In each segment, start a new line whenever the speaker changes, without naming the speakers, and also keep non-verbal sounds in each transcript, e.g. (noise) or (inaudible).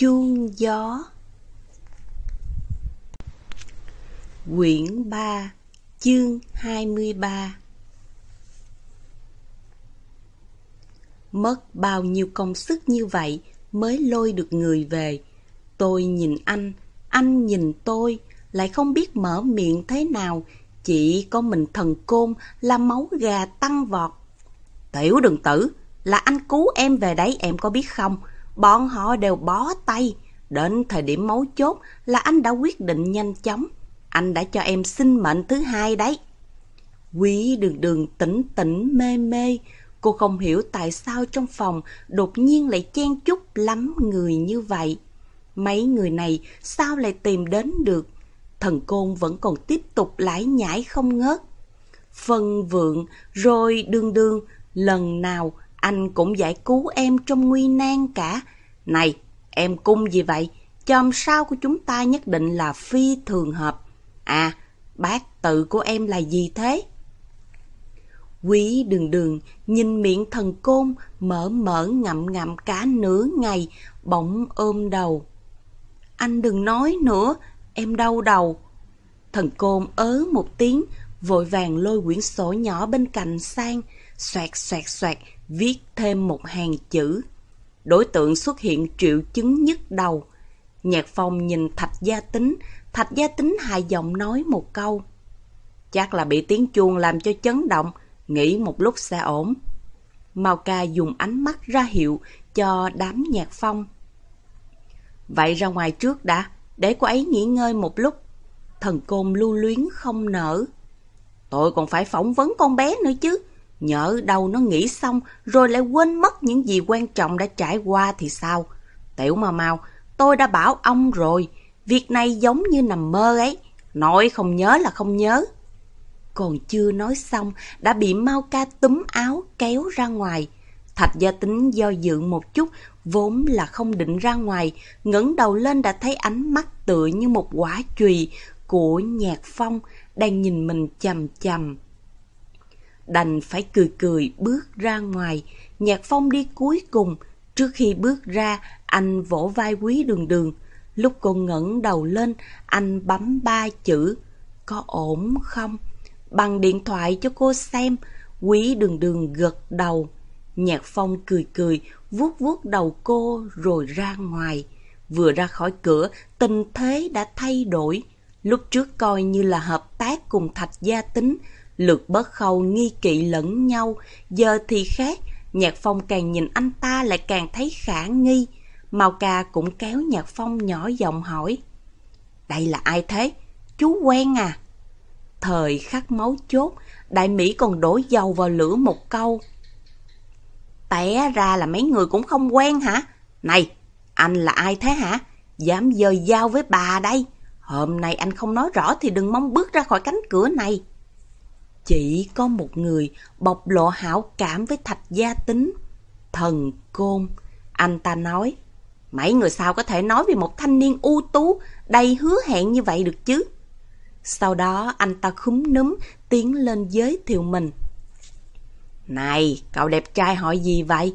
Chuông gió Quyển 3 Chương 23 Mất bao nhiêu công sức như vậy mới lôi được người về. Tôi nhìn anh, anh nhìn tôi, lại không biết mở miệng thế nào, chỉ có mình thần côn là máu gà tăng vọt. Tiểu đừng tử, là anh cứu em về đấy em có biết không? Bọn họ đều bó tay. Đến thời điểm mấu chốt là anh đã quyết định nhanh chóng. Anh đã cho em sinh mệnh thứ hai đấy. Quý đường đường tỉnh tỉnh mê mê. Cô không hiểu tại sao trong phòng đột nhiên lại chen chúc lắm người như vậy. Mấy người này sao lại tìm đến được? Thần côn vẫn còn tiếp tục lải nhải không ngớt. Phân vượng, rồi đương đương, lần nào anh cũng giải cứu em trong nguy nan cả. Này, em cung gì vậy? Chòm sao của chúng ta nhất định là phi thường hợp. À, bác tự của em là gì thế? Quý đường đường nhìn miệng thần côn mở mở ngậm ngậm cả nửa ngày, bỗng ôm đầu. Anh đừng nói nữa, em đau đầu. Thần côn ớ một tiếng, vội vàng lôi quyển sổ nhỏ bên cạnh sang, xoẹt xoẹt xoẹt, viết thêm một hàng chữ. Đối tượng xuất hiện triệu chứng nhức đầu. Nhạc phong nhìn Thạch Gia Tính, Thạch Gia Tính hài giọng nói một câu. Chắc là bị tiếng chuông làm cho chấn động, nghĩ một lúc sẽ ổn. Mao ca dùng ánh mắt ra hiệu cho đám nhạc phong. Vậy ra ngoài trước đã, để cô ấy nghỉ ngơi một lúc. Thần côn lưu luyến không nở. Tôi còn phải phỏng vấn con bé nữa chứ. Nhỡ đâu nó nghĩ xong rồi lại quên mất những gì quan trọng đã trải qua thì sao? Tiểu mà mau, tôi đã bảo ông rồi, việc này giống như nằm mơ ấy. Nói không nhớ là không nhớ. Còn chưa nói xong, đã bị Mau ca túm áo kéo ra ngoài. Thạch gia tính do dự một chút, vốn là không định ra ngoài, ngẩng đầu lên đã thấy ánh mắt tựa như một quả chùy của nhạc phong đang nhìn mình chầm chầm đành phải cười cười bước ra ngoài. Nhạc phong đi cuối cùng. Trước khi bước ra, anh vỗ vai quý đường đường. Lúc cô ngẩng đầu lên, anh bấm ba chữ. Có ổn không? Bằng điện thoại cho cô xem. Quý đường đường gật đầu. Nhạc phong cười cười, vuốt vuốt đầu cô rồi ra ngoài. Vừa ra khỏi cửa, tình thế đã thay đổi. Lúc trước coi như là hợp tác cùng Thạch Gia Tính, lượt bớt khâu nghi kỵ lẫn nhau, giờ thì khác, Nhạc Phong càng nhìn anh ta lại càng thấy khả nghi. Mao ca cũng kéo Nhạc Phong nhỏ giọng hỏi. Đây là ai thế? Chú quen à? Thời khắc máu chốt, đại Mỹ còn đổ dầu vào lửa một câu. Té ra là mấy người cũng không quen hả? Này, anh là ai thế hả? Dám dời dao với bà đây. Hôm nay anh không nói rõ thì đừng mong bước ra khỏi cánh cửa này. Chỉ có một người bộc lộ hảo cảm với thạch gia tính. Thần Côn. Anh ta nói, mấy người sao có thể nói về một thanh niên ưu tú, đầy hứa hẹn như vậy được chứ? Sau đó anh ta khúm núm, tiến lên giới thiệu mình. Này, cậu đẹp trai hỏi gì vậy?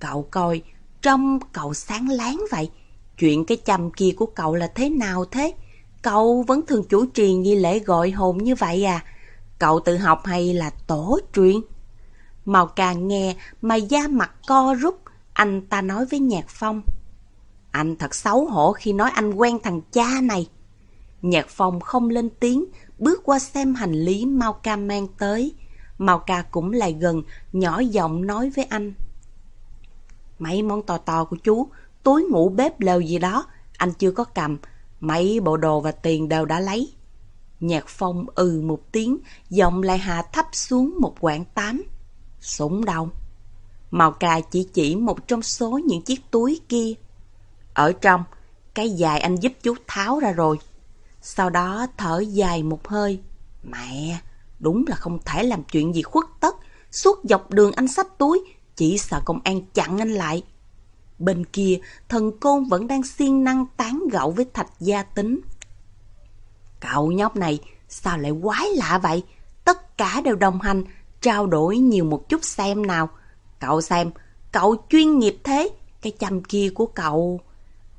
Cậu coi, trông cậu sáng láng vậy. Chuyện cái chầm kia của cậu là thế nào thế? Cậu vẫn thường chủ trì nghi lễ gọi hồn như vậy à? Cậu tự học hay là tổ truyền? Màu càng nghe mà da mặt co rút, anh ta nói với Nhạc Phong. Anh thật xấu hổ khi nói anh quen thằng cha này. Nhạc Phong không lên tiếng, bước qua xem hành lý Mao Ca mang tới. Mao Ca cũng lại gần, nhỏ giọng nói với anh. Mấy món to to của chú, túi ngủ bếp lều gì đó, anh chưa có cầm. Mấy bộ đồ và tiền đều đã lấy. Nhạc phong ừ một tiếng, giọng lại hạ thấp xuống một quãng tám. Súng đâu? Màu cà chỉ chỉ một trong số những chiếc túi kia. Ở trong, cái dài anh giúp chú tháo ra rồi. Sau đó thở dài một hơi. Mẹ, đúng là không thể làm chuyện gì khuất tất. Suốt dọc đường anh xách túi, chỉ sợ công an chặn anh lại. Bên kia, thần côn vẫn đang siêng năng tán gẫu với thạch gia tính. Cậu nhóc này, sao lại quái lạ vậy? Tất cả đều đồng hành, trao đổi nhiều một chút xem nào. Cậu xem, cậu chuyên nghiệp thế, cái chăm kia của cậu...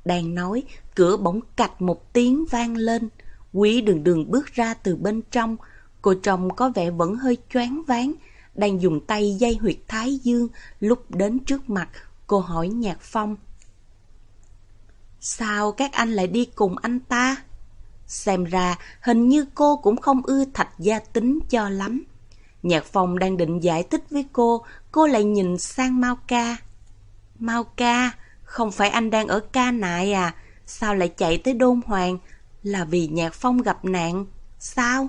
Đang nói, cửa bỗng cạch một tiếng vang lên. Quý đường đường bước ra từ bên trong. Cô chồng có vẻ vẫn hơi choáng váng. Đang dùng tay dây huyệt thái dương. Lúc đến trước mặt, cô hỏi Nhạc Phong. Sao các anh lại đi cùng anh ta? Xem ra hình như cô cũng không ưa thạch gia tính cho lắm. Nhạc Phong đang định giải thích với cô, cô lại nhìn sang Mao Ca. Mao Ca, không phải anh đang ở ca nại à? Sao lại chạy tới Đôn Hoàng? Là vì Nhạc Phong gặp nạn. Sao?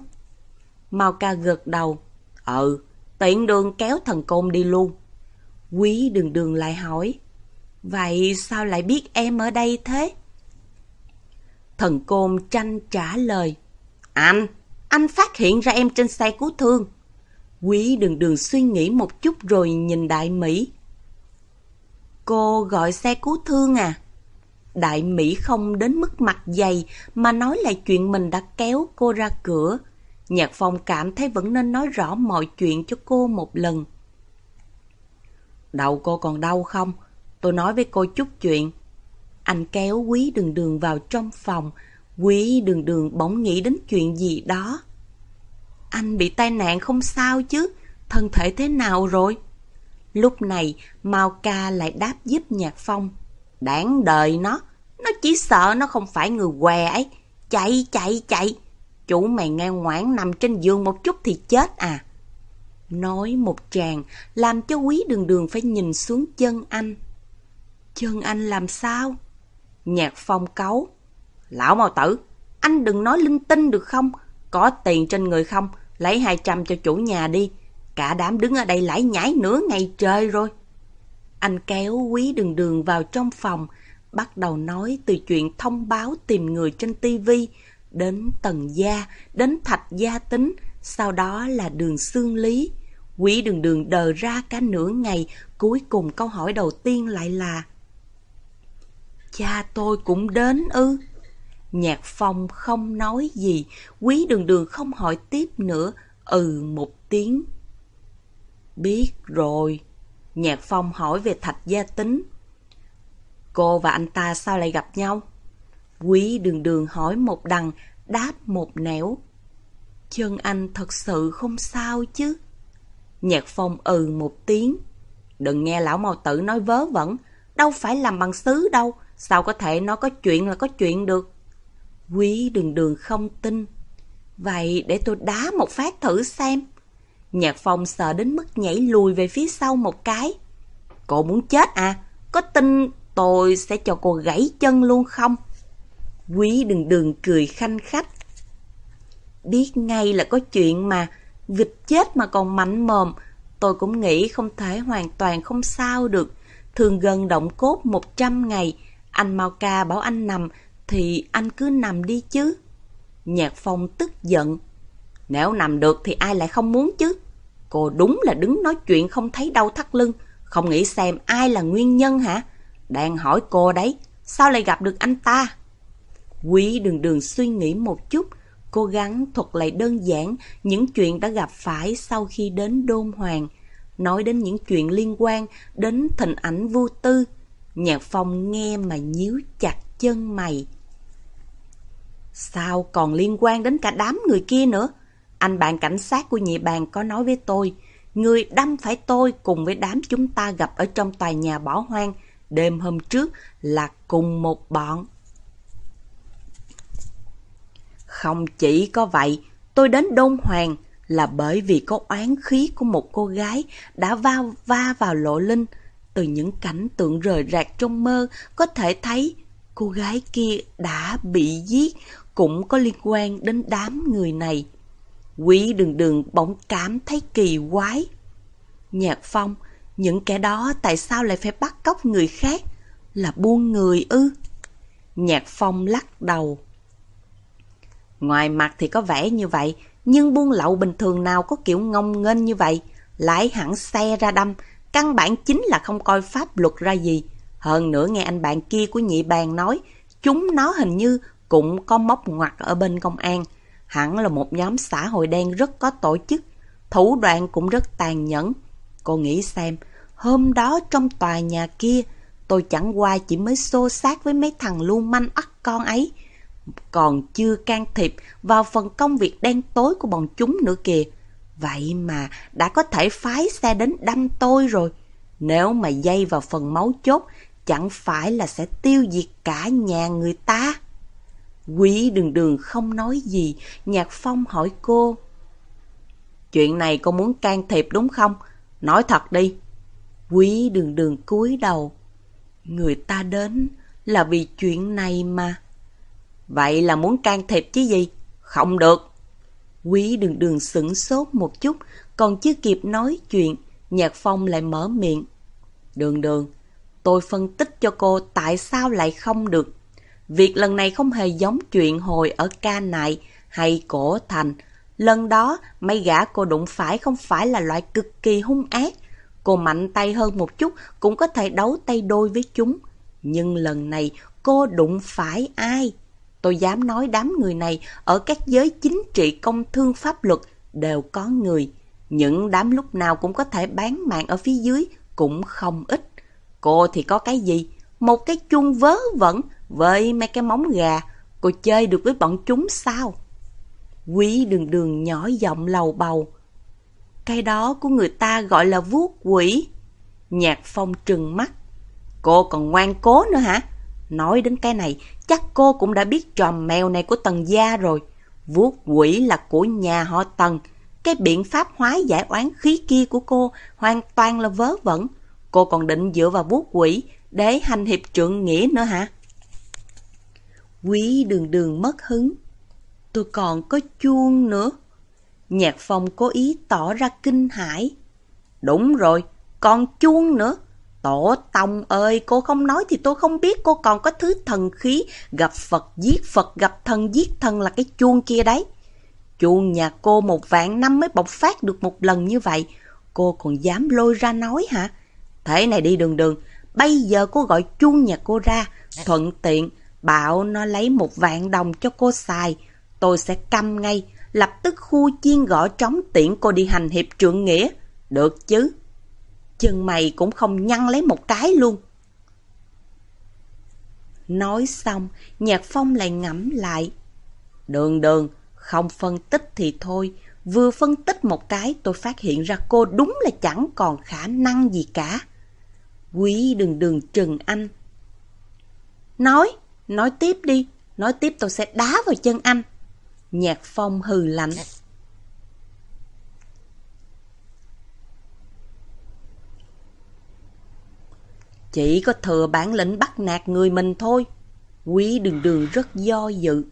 Mao Ca gật đầu. Ừ, tiện đường kéo thần côn đi luôn. Quý đường đường lại hỏi. Vậy sao lại biết em ở đây thế? Thần côn tranh trả lời. Anh, anh phát hiện ra em trên xe cứu thương. Quý đường đường suy nghĩ một chút rồi nhìn Đại Mỹ. Cô gọi xe cứu thương à? Đại Mỹ không đến mức mặt dày mà nói lại chuyện mình đã kéo cô ra cửa. Nhạc Phong cảm thấy vẫn nên nói rõ mọi chuyện cho cô một lần. Đầu cô còn đau không? Tôi nói với cô chút chuyện. Anh kéo quý đường đường vào trong phòng. Quý đường đường bỗng nghĩ đến chuyện gì đó. Anh bị tai nạn không sao chứ? Thân thể thế nào rồi? Lúc này, Mao Ca lại đáp giúp Nhạc Phong. Đáng đời nó, nó chỉ sợ nó không phải người què ấy. Chạy, chạy, chạy. Chủ mày nghe ngoãn nằm trên giường một chút thì chết à. Nói một tràng, làm cho quý đường đường phải nhìn xuống chân anh. Chân anh làm sao? Nhạc phong cấu. Lão mau tử, anh đừng nói linh tinh được không? Có tiền trên người không? Lấy 200 cho chủ nhà đi. Cả đám đứng ở đây lãi nhãi nửa ngày trời rồi. Anh kéo quý đường đường vào trong phòng, bắt đầu nói từ chuyện thông báo tìm người trên tivi đến tầng gia, đến thạch gia tính, sau đó là đường xương lý. Quý đường đường đờ ra cả nửa ngày, cuối cùng câu hỏi đầu tiên lại là Cha tôi cũng đến ư? Nhạc phong không nói gì, quý đường đường không hỏi tiếp nữa, ừ một tiếng. Biết rồi. Nhạc phong hỏi về thạch gia tính. Cô và anh ta sao lại gặp nhau? Quý đường đường hỏi một đằng, đáp một nẻo. Chân anh thật sự không sao chứ? Nhạc phong ừ một tiếng. Đừng nghe lão màu tử nói vớ vẩn, đâu phải làm bằng sứ đâu, sao có thể nói có chuyện là có chuyện được. Quý đường đường không tin. Vậy để tôi đá một phát thử xem. Nhạc phong sợ đến mức nhảy lùi về phía sau một cái. Cô muốn chết à? Có tin tôi sẽ cho cô gãy chân luôn không? Quý đường đường cười khanh khách. Biết ngay là có chuyện mà, vịt chết mà còn mạnh mồm, tôi cũng nghĩ không thể hoàn toàn không sao được. Thường gần động cốt 100 ngày, anh Mao Ca bảo anh nằm, thì anh cứ nằm đi chứ. Nhạc Phong tức giận. Nếu nằm được thì ai lại không muốn chứ? Cô đúng là đứng nói chuyện không thấy đau thắt lưng, không nghĩ xem ai là nguyên nhân hả? Đang hỏi cô đấy, sao lại gặp được anh ta? Quý đường đường suy nghĩ một chút, cố gắng thuật lại đơn giản những chuyện đã gặp phải sau khi đến Đôn Hoàng, nói đến những chuyện liên quan đến thịnh ảnh vô tư. Nhạc Phong nghe mà nhíu chặt chân mày. Sao còn liên quan đến cả đám người kia nữa? Anh bạn cảnh sát của nhị bàn có nói với tôi, người đâm phải tôi cùng với đám chúng ta gặp ở trong tòa nhà bỏ hoang đêm hôm trước là cùng một bọn. Không chỉ có vậy, tôi đến Đôn Hoàng là bởi vì có oán khí của một cô gái đã va va vào lộ linh. Từ những cảnh tượng rời rạc trong mơ, có thể thấy cô gái kia đã bị giết, cũng có liên quan đến đám người này. Quý đường đường bỗng cảm thấy kỳ quái. Nhạc phong, những kẻ đó tại sao lại phải bắt cóc người khác? Là buôn người ư? Nhạc phong lắc đầu. Ngoài mặt thì có vẻ như vậy, nhưng buôn lậu bình thường nào có kiểu ngông nghênh như vậy, lái hẳn xe ra đâm, căn bản chính là không coi pháp luật ra gì. Hơn nữa nghe anh bạn kia của nhị bàn nói, chúng nó hình như cũng có móc ngoặt ở bên công an. Hẳn là một nhóm xã hội đen rất có tổ chức, thủ đoạn cũng rất tàn nhẫn. Cô nghĩ xem, hôm đó trong tòa nhà kia, tôi chẳng qua chỉ mới xô sát với mấy thằng lưu manh ắt con ấy. Còn chưa can thiệp vào phần công việc đen tối của bọn chúng nữa kìa. Vậy mà đã có thể phái xe đến đâm tôi rồi. Nếu mà dây vào phần máu chốt, chẳng phải là sẽ tiêu diệt cả nhà người ta. Quý đường đường không nói gì, Nhạc Phong hỏi cô. Chuyện này cô muốn can thiệp đúng không? Nói thật đi. Quý đường đường cúi đầu. Người ta đến là vì chuyện này mà. Vậy là muốn can thiệp chứ gì? Không được. Quý đường đường sửng sốt một chút, còn chưa kịp nói chuyện, Nhạc Phong lại mở miệng. Đường đường, tôi phân tích cho cô tại sao lại không được. Việc lần này không hề giống chuyện hồi ở ca nại hay cổ thành. Lần đó, mấy gã cô đụng phải không phải là loại cực kỳ hung ác. Cô mạnh tay hơn một chút cũng có thể đấu tay đôi với chúng. Nhưng lần này cô đụng phải ai? Tôi dám nói đám người này ở các giới chính trị, công thương, pháp luật đều có người. Những đám lúc nào cũng có thể bán mạng ở phía dưới, cũng không ít. Cô thì có cái gì? Một cái chuông vớ vẩn với mấy cái móng gà. Cô chơi được với bọn chúng sao? Quý đường đường nhỏ giọng lầu bầu. Cái đó của người ta gọi là vuốt quỷ. Nhạc phong trừng mắt. Cô còn ngoan cố nữa hả? Nói đến cái này, chắc cô cũng đã biết trò mèo này của tần gia rồi. Vuốt quỷ là của nhà họ tần. Cái biện pháp hóa giải oán khí kia của cô hoàn toàn là vớ vẩn. Cô còn định dựa vào vuốt quỷ để hành hiệp trượng nghĩa nữa hả? Quý đường đường mất hứng. Tôi còn có chuông nữa. Nhạc phong cố ý tỏ ra kinh hãi. Đúng rồi, còn chuông nữa. Tổ tông ơi, cô không nói thì tôi không biết cô còn có thứ thần khí gặp Phật giết Phật, gặp thần giết thần là cái chuông kia đấy. Chuông nhà cô một vạn năm mới bộc phát được một lần như vậy. Cô còn dám lôi ra nói hả? Thế này đi đường đường, bây giờ cô gọi chuông nhà cô ra, thuận tiện, bảo nó lấy một vạn đồng cho cô xài. Tôi sẽ câm ngay, lập tức khu chiên gõ trống tiễn cô đi hành hiệp trượng nghĩa. Được chứ? Chân mày cũng không nhăn lấy một cái luôn. Nói xong, Nhạc Phong lại ngẫm lại. Đường đường, không phân tích thì thôi. Vừa phân tích một cái tôi phát hiện ra cô đúng là chẳng còn khả năng gì cả. Quý đường đường trừng anh. Nói, nói tiếp đi. Nói tiếp tôi sẽ đá vào chân anh. Nhạc Phong hừ lạnh. Chỉ có thừa bản lĩnh bắt nạt người mình thôi. Quý đường đường rất do dự.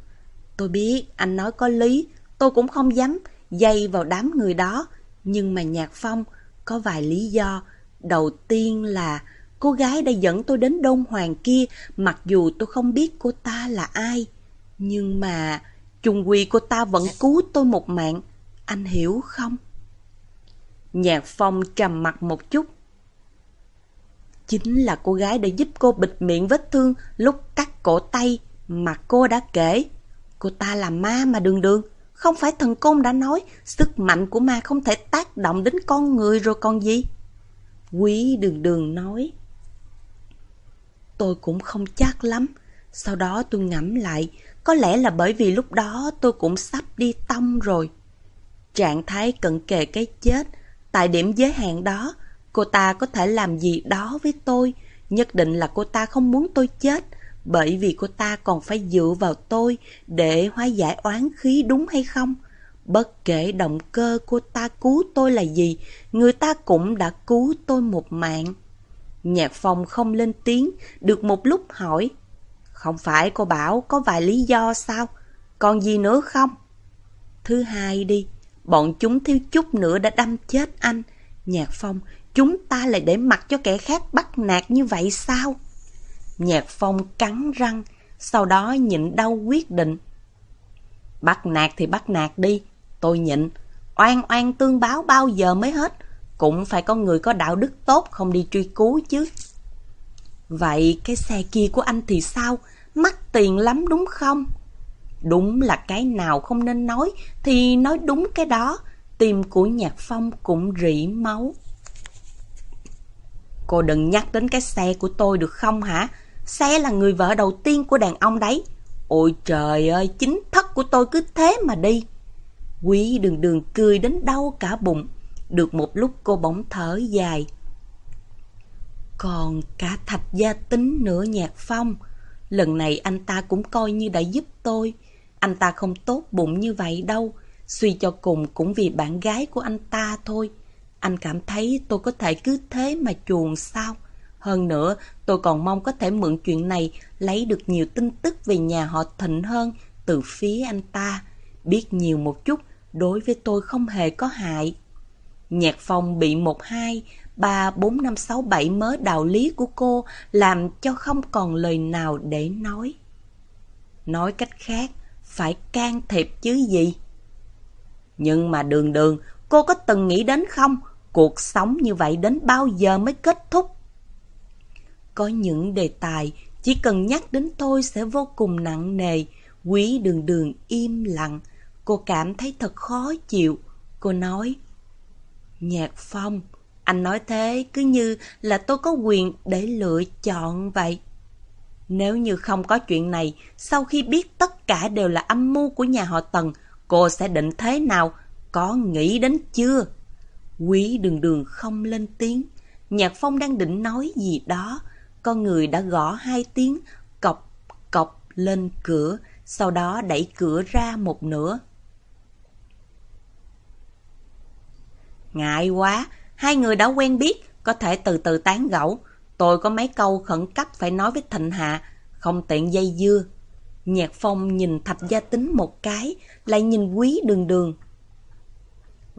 Tôi biết anh nói có lý, tôi cũng không dám dây vào đám người đó. Nhưng mà Nhạc Phong có vài lý do. Đầu tiên là cô gái đã dẫn tôi đến Đông Hoàng kia mặc dù tôi không biết cô ta là ai. Nhưng mà chung quy cô ta vẫn cứu tôi một mạng. Anh hiểu không? Nhạc Phong trầm mặt một chút Chính là cô gái đã giúp cô bịt miệng vết thương lúc cắt cổ tay mà cô đã kể. Cô ta là ma mà đường đường. Không phải thần côn đã nói sức mạnh của ma không thể tác động đến con người rồi còn gì? Quý đường đường nói. Tôi cũng không chắc lắm. Sau đó tôi ngẫm lại, có lẽ là bởi vì lúc đó tôi cũng sắp đi tông rồi. Trạng thái cận kề cái chết, tại điểm giới hạn đó, Cô ta có thể làm gì đó với tôi, nhất định là cô ta không muốn tôi chết, bởi vì cô ta còn phải dựa vào tôi để hóa giải oán khí đúng hay không? Bất kể động cơ cô ta cứu tôi là gì, người ta cũng đã cứu tôi một mạng. Nhạc phong không lên tiếng, được một lúc hỏi. Không phải cô bảo có vài lý do sao? Còn gì nữa không? Thứ hai đi, bọn chúng thiếu chút nữa đã đâm chết anh. Nhạc phong Chúng ta lại để mặc cho kẻ khác bắt nạt như vậy sao? Nhạc phong cắn răng, sau đó nhịn đau quyết định. Bắt nạt thì bắt nạt đi, tôi nhịn. Oan oan tương báo bao giờ mới hết, cũng phải có người có đạo đức tốt không đi truy cứu chứ. Vậy cái xe kia của anh thì sao? Mắc tiền lắm đúng không? Đúng là cái nào không nên nói thì nói đúng cái đó. Tim của Nhạc Phong cũng rỉ máu. Cô đừng nhắc đến cái xe của tôi được không hả? Xe là người vợ đầu tiên của đàn ông đấy. Ôi trời ơi, chính thất của tôi cứ thế mà đi. Quý đường đường cười đến đau cả bụng. Được một lúc cô bỗng thở dài. Còn cả thạch gia tính nữa nhạc phong. Lần này anh ta cũng coi như đã giúp tôi. Anh ta không tốt bụng như vậy đâu. Suy cho cùng cũng vì bạn gái của anh ta thôi. Anh cảm thấy tôi có thể cứ thế mà chuồn sao? Hơn nữa, tôi còn mong có thể mượn chuyện này lấy được nhiều tin tức về nhà họ Thịnh hơn từ phía anh ta. Biết nhiều một chút, đối với tôi không hề có hại. Nhạc phong bị một hai, ba, bốn, năm, sáu, bảy mớ đạo lý của cô làm cho không còn lời nào để nói. Nói cách khác, phải can thiệp chứ gì? Nhưng mà đường đường, cô có từng nghĩ đến không? Cuộc sống như vậy đến bao giờ mới kết thúc? Có những đề tài chỉ cần nhắc đến tôi sẽ vô cùng nặng nề. Quý đường đường im lặng. Cô cảm thấy thật khó chịu. Cô nói, Nhạc Phong, anh nói thế cứ như là tôi có quyền để lựa chọn vậy. Nếu như không có chuyện này, sau khi biết tất cả đều là âm mưu của nhà họ Tần, cô sẽ định thế nào? Có nghĩ đến chưa? Quý đường đường không lên tiếng. Nhạc Phong đang định nói gì đó. Con người đã gõ hai tiếng, cọc, cọc lên cửa, sau đó đẩy cửa ra một nửa. Ngại quá, hai người đã quen biết, có thể từ từ tán gẫu. Tôi có mấy câu khẩn cấp phải nói với Thịnh Hạ, không tiện dây dưa. Nhạc Phong nhìn Thạch Gia Tính một cái, lại nhìn quý đường đường.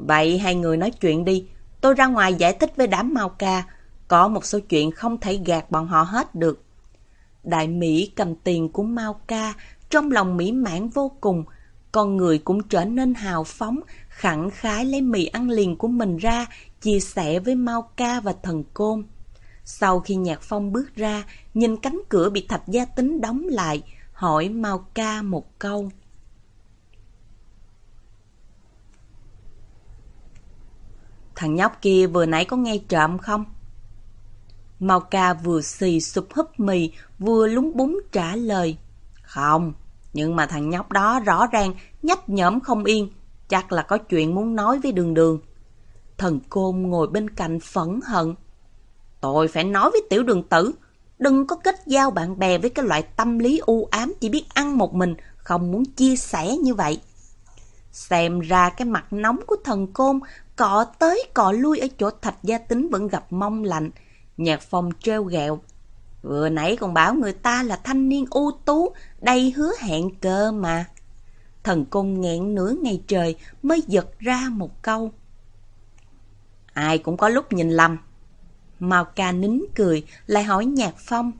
Vậy hai người nói chuyện đi, tôi ra ngoài giải thích với đám mau ca, có một số chuyện không thể gạt bọn họ hết được. Đại Mỹ cầm tiền của Mao Ca, trong lòng mỹ mãn vô cùng, con người cũng trở nên hào phóng, khẳng khái lấy mì ăn liền của mình ra, chia sẻ với Mao Ca và thần côn. Sau khi Nhạc Phong bước ra, nhìn cánh cửa bị thạch gia tính đóng lại, hỏi Mao Ca một câu. Thằng nhóc kia vừa nãy có nghe trộm không? Mao Ca vừa xì sụp húp mì, vừa lúng búng trả lời. Không, nhưng mà thằng nhóc đó rõ ràng nhách nhõm không yên, chắc là có chuyện muốn nói với đường đường. Thần Côn ngồi bên cạnh phẫn hận. Tôi phải nói với tiểu đường tử, đừng có kết giao bạn bè với cái loại tâm lý u ám chỉ biết ăn một mình, không muốn chia sẻ như vậy. Xem ra cái mặt nóng của thần côn cọ tới cọ lui ở chỗ thạch gia tính vẫn gặp mong lạnh. Nhạc phong treo gẹo. Vừa nãy còn bảo người ta là thanh niên ưu tú, đầy hứa hẹn cơ mà. Thần côn nghẹn nửa ngày trời mới giật ra một câu. Ai cũng có lúc nhìn lầm. Mao ca nín cười, lại hỏi Nhạc Phong.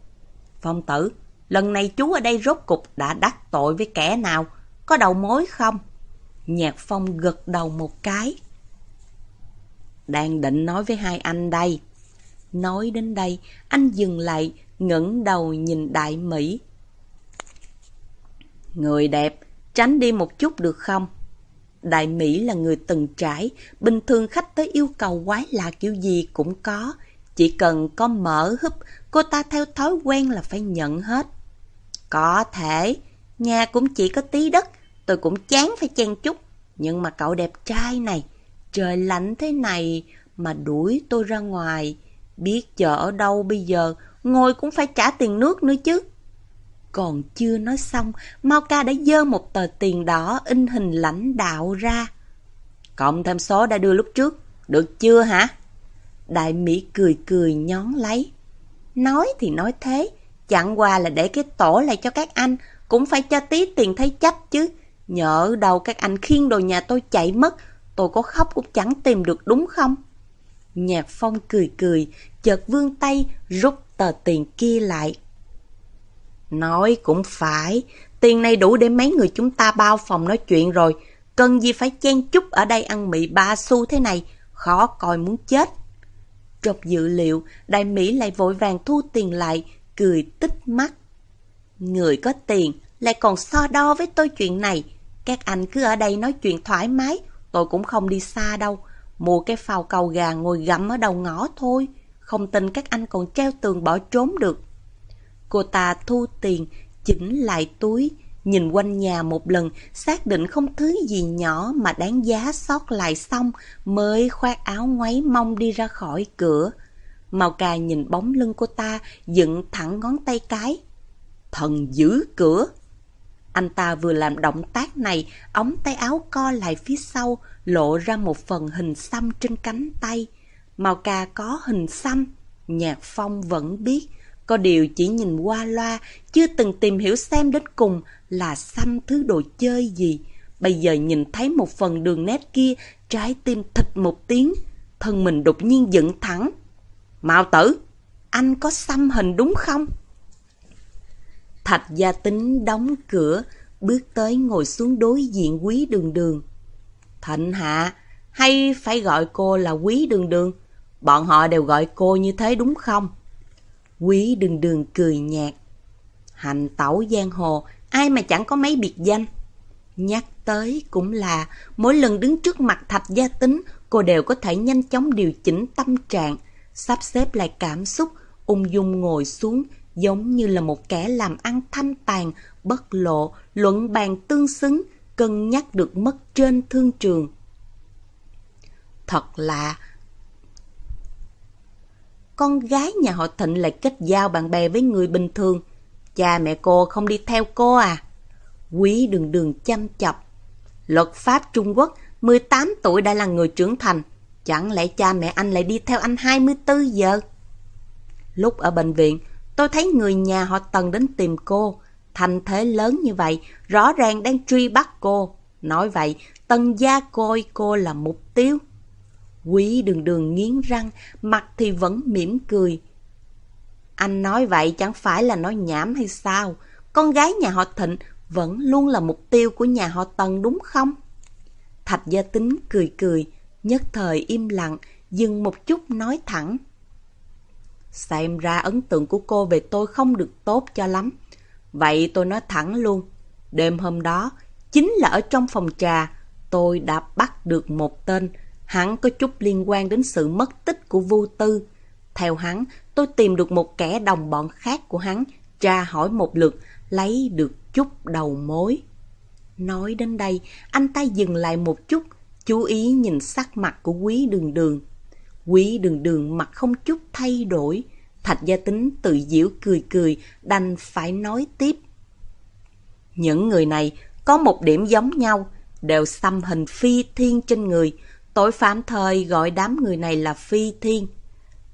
Phong tử, lần này chú ở đây rốt cục đã đắc tội với kẻ nào? Có đầu mối không? Nhạc Phong gật đầu một cái. Đang định nói với hai anh đây. Nói đến đây, anh dừng lại, ngẩng đầu nhìn Đại Mỹ. Người đẹp, tránh đi một chút được không? Đại Mỹ là người từng trải, bình thường khách tới yêu cầu quái lạ kiểu gì cũng có. Chỉ cần có mở húp, cô ta theo thói quen là phải nhận hết. Có thể, nhà cũng chỉ có tí đất, tôi cũng chán phải chen chút. Nhưng mà cậu đẹp trai này, trời lạnh thế này mà đuổi tôi ra ngoài. Biết chợ ở đâu bây giờ, ngồi cũng phải trả tiền nước nữa chứ. Còn chưa nói xong, Mao Ca đã dơ một tờ tiền đỏ in hình lãnh đạo ra. Cộng thêm số đã đưa lúc trước, được chưa hả? Đại Mỹ cười cười nhón lấy. Nói thì nói thế, chẳng qua là để cái tổ lại cho các anh, cũng phải cho tí tiền thấy chấp chứ. Nhỡ đầu các anh khiêng đồ nhà tôi chạy mất, tôi có khóc cũng chẳng tìm được đúng không? Nhạc Phong cười cười, chợt vươn tay rút tờ tiền kia lại. Nói cũng phải, tiền này đủ để mấy người chúng ta bao phòng nói chuyện rồi, cần gì phải chen chúc ở đây ăn mì ba xu thế này, khó coi muốn chết. Trong dự liệu, đại Mỹ lại vội vàng thu tiền lại, cười tích mắt. Người có tiền lại còn so đo với tôi chuyện này. Các anh cứ ở đây nói chuyện thoải mái, tôi cũng không đi xa đâu. Mua cái phao cầu gà ngồi gặm ở đầu ngõ thôi. không tin các anh còn treo tường bỏ trốn được. Cô ta thu tiền, chỉnh lại túi, nhìn quanh nhà một lần, xác định không thứ gì nhỏ mà đáng giá sót lại xong, mới khoác áo ngoáy mong đi ra khỏi cửa. Màu cà nhìn bóng lưng cô ta, dựng thẳng ngón tay cái. Thần giữ cửa! Anh ta vừa làm động tác này, ống tay áo co lại phía sau, lộ ra một phần hình xăm trên cánh tay. Màu cà có hình xăm, Nhạc Phong vẫn biết, có điều chỉ nhìn qua loa, chưa từng tìm hiểu xem đến cùng là xăm thứ đồ chơi gì. Bây giờ nhìn thấy một phần đường nét kia, trái tim thịt một tiếng, thân mình đột nhiên dựng thẳng. Mạo tử, anh có xăm hình đúng không? Thạch gia tính đóng cửa, bước tới ngồi xuống đối diện quý đường đường. Thịnh hạ, hay phải gọi cô là quý đường đường? Bọn họ đều gọi cô như thế đúng không? Quý đường đường cười nhạt. Hành tẩu giang hồ, ai mà chẳng có mấy biệt danh. Nhắc tới cũng là, mỗi lần đứng trước mặt thạch gia tính, cô đều có thể nhanh chóng điều chỉnh tâm trạng, sắp xếp lại cảm xúc, ung dung ngồi xuống, giống như là một kẻ làm ăn thanh tàn, bất lộ, luận bàn tương xứng, cân nhắc được mất trên thương trường. Thật lạ, con gái nhà họ Thịnh lại kết giao bạn bè với người bình thường. Cha mẹ cô không đi theo cô à? Quý đường đường chăm chọc. Luật pháp Trung Quốc, 18 tuổi đã là người trưởng thành. Chẳng lẽ cha mẹ anh lại đi theo anh 24 giờ? Lúc ở bệnh viện, tôi thấy người nhà họ Tần đến tìm cô. Thành thế lớn như vậy, rõ ràng đang truy bắt cô. Nói vậy, Tần gia coi cô là mục tiêu. Quý đường đường nghiến răng, mặt thì vẫn mỉm cười. Anh nói vậy chẳng phải là nói nhảm hay sao? Con gái nhà họ Thịnh vẫn luôn là mục tiêu của nhà họ Tần đúng không? Thạch gia tính cười cười, nhất thời im lặng, dừng một chút nói thẳng. Xem ra ấn tượng của cô về tôi không được tốt cho lắm. Vậy tôi nói thẳng luôn. Đêm hôm đó, chính là ở trong phòng trà, tôi đã bắt được một tên Hắn có chút liên quan đến sự mất tích của Vu Tư. Theo hắn, tôi tìm được một kẻ đồng bọn khác của hắn, tra hỏi một lượt, lấy được chút đầu mối. Nói đến đây, anh ta dừng lại một chút, chú ý nhìn sắc mặt của quý đường đường. Quý đường đường mặt không chút thay đổi. Thạch gia tính tự giễu cười cười, đành phải nói tiếp. Những người này có một điểm giống nhau, đều xăm hình phi thiên trên người, tối phạm thời gọi đám người này là phi thiên.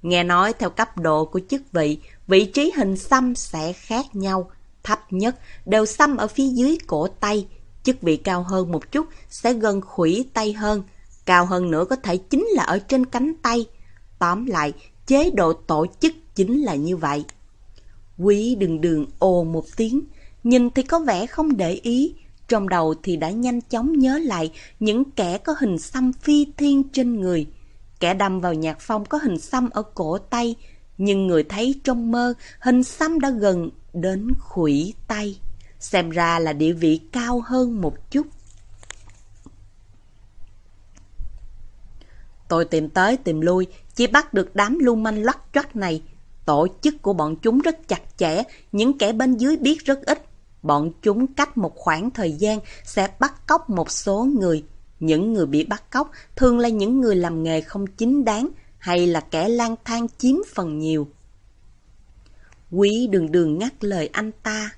Nghe nói theo cấp độ của chức vị, vị trí hình xăm sẽ khác nhau. Thấp nhất đều xăm ở phía dưới cổ tay, chức vị cao hơn một chút sẽ gần khủy tay hơn. Cao hơn nữa có thể chính là ở trên cánh tay. Tóm lại, chế độ tổ chức chính là như vậy. Quý đường đường ồ một tiếng, nhìn thì có vẻ không để ý, trong đầu thì đã nhanh chóng nhớ lại những kẻ có hình xăm phi thiên trên người. Kẻ đâm vào nhạc phong có hình xăm ở cổ tay, nhưng người thấy trong mơ hình xăm đã gần đến khủy tay. Xem ra là địa vị cao hơn một chút. Tôi tìm tới tìm lui, chỉ bắt được đám lưu manh loắt choắt này. Tổ chức của bọn chúng rất chặt chẽ, những kẻ bên dưới biết rất ít bọn chúng cách một khoảng thời gian sẽ bắt cóc một số người. Những người bị bắt cóc thường là những người làm nghề không chính đáng hay là kẻ lang thang chiếm phần nhiều. Quý đường đường ngắt lời anh ta.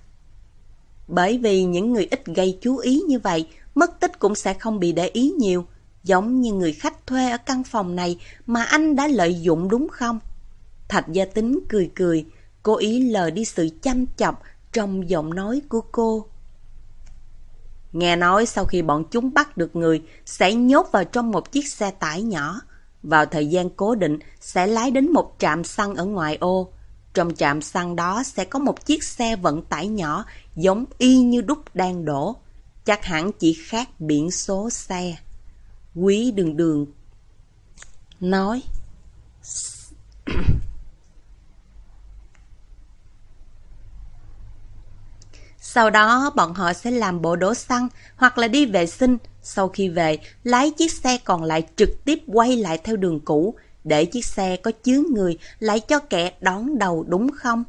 Bởi vì những người ít gây chú ý như vậy, mất tích cũng sẽ không bị để ý nhiều. Giống như người khách thuê ở căn phòng này mà anh đã lợi dụng đúng không? Thạch gia tính cười cười, cố ý lờ đi sự chăm chọc trong giọng nói của cô. Nghe nói sau khi bọn chúng bắt được người, sẽ nhốt vào trong một chiếc xe tải nhỏ. Vào thời gian cố định, sẽ lái đến một trạm xăng ở ngoài ô. Trong trạm xăng đó sẽ có một chiếc xe vận tải nhỏ, giống y như đúc đang đổ. Chắc hẳn chỉ khác biển số xe. Quý đường đường nói (clears throat) Sau đó bọn họ sẽ làm bộ đổ xăng hoặc là đi vệ sinh. Sau khi về, lái chiếc xe còn lại trực tiếp quay lại theo đường cũ, để chiếc xe có chứa người lại cho kẻ đón đầu đúng không?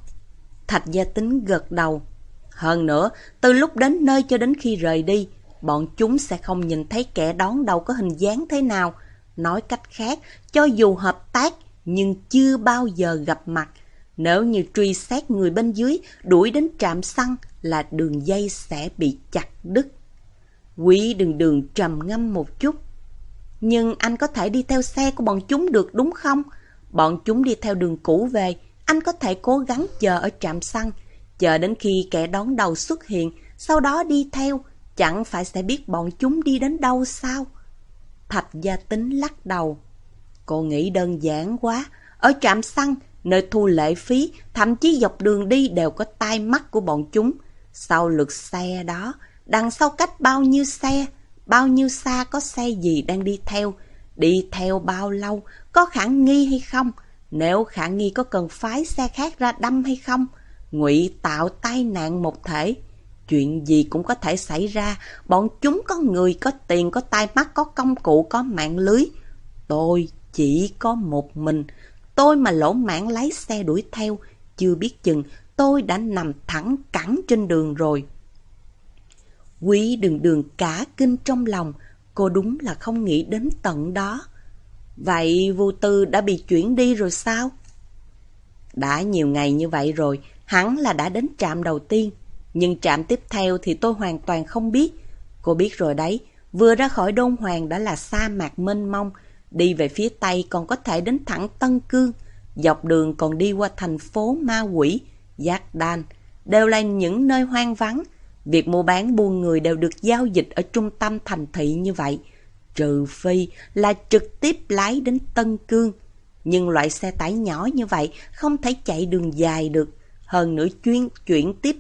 Thạch gia tính gật đầu. Hơn nữa, từ lúc đến nơi cho đến khi rời đi, bọn chúng sẽ không nhìn thấy kẻ đón đầu có hình dáng thế nào. Nói cách khác, cho dù hợp tác, nhưng chưa bao giờ gặp mặt. Nếu như truy xét người bên dưới, đuổi đến trạm xăng là đường dây sẽ bị chặt đứt. Quý đường đường trầm ngâm một chút. Nhưng anh có thể đi theo xe của bọn chúng được đúng không? Bọn chúng đi theo đường cũ về, anh có thể cố gắng chờ ở trạm xăng, chờ đến khi kẻ đón đầu xuất hiện, sau đó đi theo, chẳng phải sẽ biết bọn chúng đi đến đâu sao? Thạch gia tính lắc đầu. Cô nghĩ đơn giản quá, ở trạm xăng, nơi thu lệ phí, thậm chí dọc đường đi đều có tai mắt của bọn chúng. Sau lượt xe đó, đằng sau cách bao nhiêu xe, bao nhiêu xa có xe gì đang đi theo, đi theo bao lâu, có khả nghi hay không, nếu khả nghi có cần phái xe khác ra đâm hay không, ngụy tạo tai nạn một thể. Chuyện gì cũng có thể xảy ra, bọn chúng có người, có tiền, có tai mắt, có công cụ, có mạng lưới. Tôi chỉ có một mình, tôi mà lỗ mãn lái xe đuổi theo, chưa biết chừng tôi đã nằm thẳng cẳng trên đường rồi. Quý đường đường cả kinh trong lòng, cô đúng là không nghĩ đến tận đó. Vậy vô tư đã bị chuyển đi rồi sao? Đã nhiều ngày như vậy rồi, hắn là đã đến trạm đầu tiên. Nhưng trạm tiếp theo thì tôi hoàn toàn không biết. Cô biết rồi đấy, vừa ra khỏi đôn hoàng đã là sa mạc mênh mông, đi về phía Tây còn có thể đến thẳng Tân Cương, dọc đường còn đi qua thành phố Ma Quỷ, Giác Đan, đều là những nơi hoang vắng. Việc mua bán buôn người đều được giao dịch ở trung tâm thành thị như vậy, trừ phi là trực tiếp lái đến Tân Cương. Nhưng loại xe tải nhỏ như vậy không thể chạy đường dài được, hơn nữa chuyên chuyển tiếp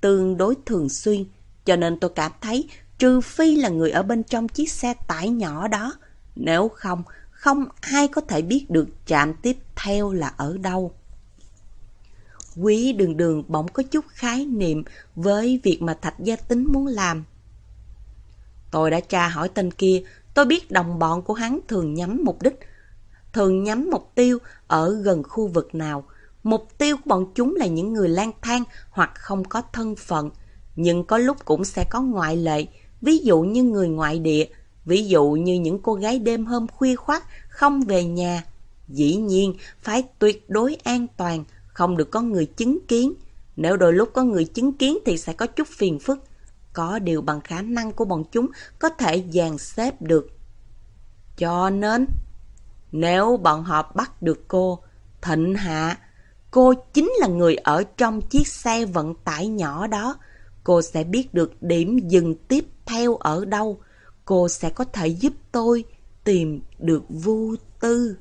tương đối thường xuyên, cho nên tôi cảm thấy trừ phi là người ở bên trong chiếc xe tải nhỏ đó, nếu không, không ai có thể biết được trạm tiếp theo là ở đâu. Quý đường đường bỗng có chút khái niệm với việc mà Thạch Gia Tính muốn làm. Tôi đã tra hỏi tên kia, tôi biết đồng bọn của hắn thường nhắm mục đích, thường nhắm mục tiêu ở gần khu vực nào. Mục tiêu của bọn chúng là những người lang thang hoặc không có thân phận, nhưng có lúc cũng sẽ có ngoại lệ, ví dụ như người ngoại địa, ví dụ như những cô gái đêm hôm khuya khoát không về nhà. Dĩ nhiên, phải tuyệt đối an toàn, không được có người chứng kiến. Nếu đôi lúc có người chứng kiến thì sẽ có chút phiền phức. Có điều bằng khả năng của bọn chúng có thể dàn xếp được. Cho nên, nếu bọn họ bắt được cô, Thịnh Hạ, cô chính là người ở trong chiếc xe vận tải nhỏ đó. Cô sẽ biết được điểm dừng tiếp theo ở đâu. Cô sẽ có thể giúp tôi tìm được vô tư.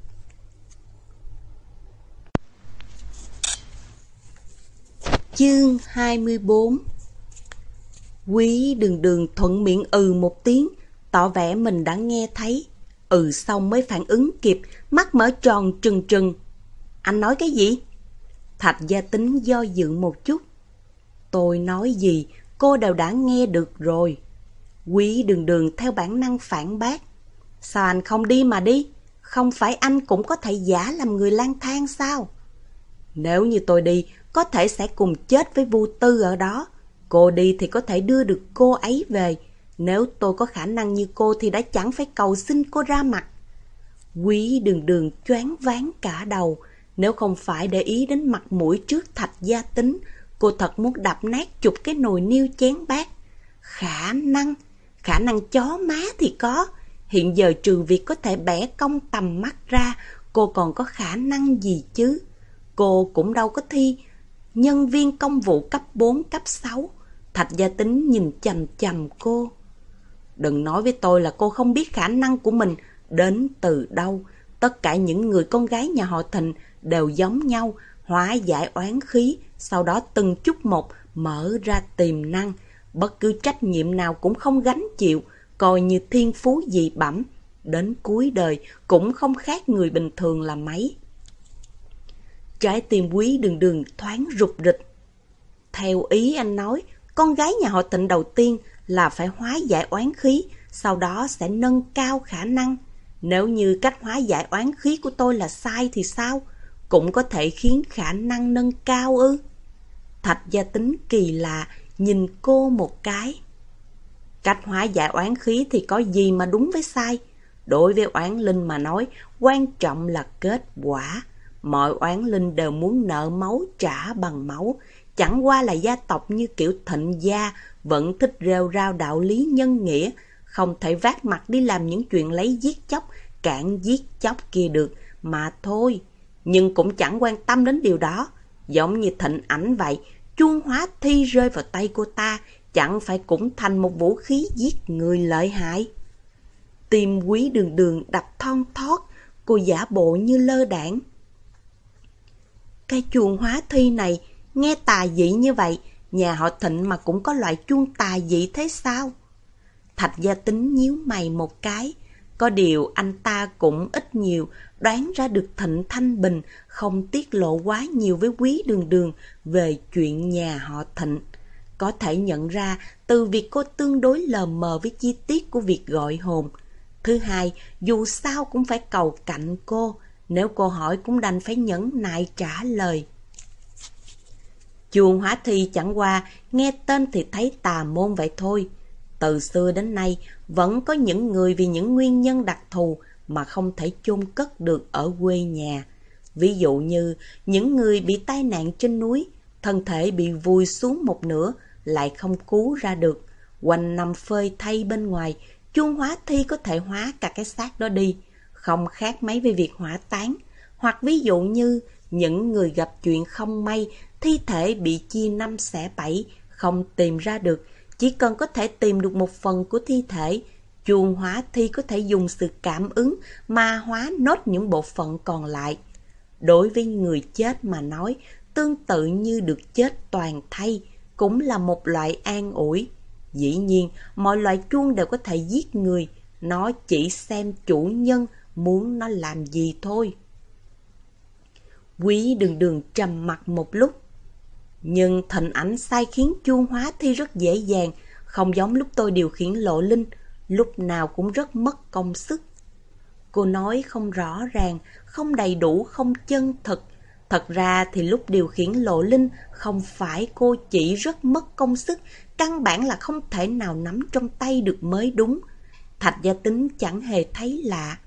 Chương 24 Quý đường đường thuận miệng ừ một tiếng, tỏ vẻ mình đã nghe thấy. Ừ xong mới phản ứng kịp, mắt mở tròn trừng trừng. Anh nói cái gì? Thạch gia tính do dự một chút. Tôi nói gì, cô đều đã nghe được rồi. Quý đường đường theo bản năng phản bác. Sao anh không đi mà đi? Không phải anh cũng có thể giả làm người lang thang sao? Nếu như tôi đi, có thể sẽ cùng chết với Vu Tư ở đó. Cô đi thì có thể đưa được cô ấy về. Nếu tôi có khả năng như cô thì đã chẳng phải cầu xin cô ra mặt. Quý đường đường choáng váng cả đầu. Nếu không phải để ý đến mặt mũi trước thạch gia tính, cô thật muốn đập nát chụp cái nồi niêu chén bát. Khả năng, khả năng chó má thì có. Hiện giờ trừ việc có thể bẻ cong tầm mắt ra, cô còn có khả năng gì chứ? Cô cũng đâu có thi nhân viên công vụ cấp 4, cấp 6. Thạch gia tính nhìn chầm chầm cô. Đừng nói với tôi là cô không biết khả năng của mình đến từ đâu. Tất cả những người con gái nhà họ Thịnh đều giống nhau, hóa giải oán khí, sau đó từng chút một mở ra tiềm năng. Bất cứ trách nhiệm nào cũng không gánh chịu, coi như thiên phú dị bẩm. Đến cuối đời cũng không khác người bình thường là mấy. Trái tim quý đường đường thoáng rụt rịch. Theo ý anh nói, con gái nhà họ tịnh đầu tiên là phải hóa giải oán khí, sau đó sẽ nâng cao khả năng. Nếu như cách hóa giải oán khí của tôi là sai thì sao? Cũng có thể khiến khả năng nâng cao ư? Thạch gia tính kỳ lạ, nhìn cô một cái. Cách hóa giải oán khí thì có gì mà đúng với sai? Đối với oán linh mà nói, quan trọng là kết quả. Mọi oán linh đều muốn nợ máu trả bằng máu. Chẳng qua là gia tộc như kiểu thịnh gia, vẫn thích rêu rao đạo lý nhân nghĩa, không thể vác mặt đi làm những chuyện lấy giết chóc, cản giết chóc kia được, mà thôi. Nhưng cũng chẳng quan tâm đến điều đó. Giống như thịnh ảnh vậy, chuông hóa thi rơi vào tay cô ta, chẳng phải cũng thành một vũ khí giết người lợi hại. Tim quý đường đường đập thon thót, cô giả bộ như lơ đảng. Cái chuông hóa thi này nghe tà dị như vậy, nhà họ thịnh mà cũng có loại chuông tà dị thế sao? Thạch gia tính nhíu mày một cái, có điều anh ta cũng ít nhiều đoán ra được Thịnh Thanh Bình không tiết lộ quá nhiều với quý đường đường về chuyện nhà họ Thịnh. Có thể nhận ra từ việc cô tương đối lờ mờ với chi tiết của việc gọi hồn. Thứ hai, dù sao cũng phải cầu cạnh cô, nếu cô hỏi cũng đành phải nhẫn nại trả lời. Chuồng hóa thi chẳng qua, nghe tên thì thấy tà môn vậy thôi. Từ xưa đến nay, vẫn có những người vì những nguyên nhân đặc thù mà không thể chôn cất được ở quê nhà. Ví dụ như những người bị tai nạn trên núi, thân thể bị vùi xuống một nửa, lại không cứu ra được. Quanh năm phơi thay bên ngoài, chuông hóa thi có thể hóa cả cái xác đó đi, không khác mấy với việc hỏa táng. Hoặc ví dụ như những người gặp chuyện không may, thi thể bị chia năm xẻ bảy, không tìm ra được, chỉ cần có thể tìm được một phần của thi thể, chuông hóa thi có thể dùng sự cảm ứng mà hóa nốt những bộ phận còn lại. Đối với người chết mà nói, tương tự như được chết toàn thay, cũng là một loại an ủi. Dĩ nhiên, mọi loại chuông đều có thể giết người, nó chỉ xem chủ nhân muốn nó làm gì thôi. Quý đường đường trầm mặt một lúc, nhưng thần ảnh sai khiến chuông hóa thi rất dễ dàng, không giống lúc tôi điều khiển lộ linh, lúc nào cũng rất mất công sức. Cô nói không rõ ràng, không đầy đủ, không chân thực. Thật ra thì lúc điều khiển lộ linh không phải cô chỉ rất mất công sức, căn bản là không thể nào nắm trong tay được mới đúng. Thạch gia tính chẳng hề thấy lạ.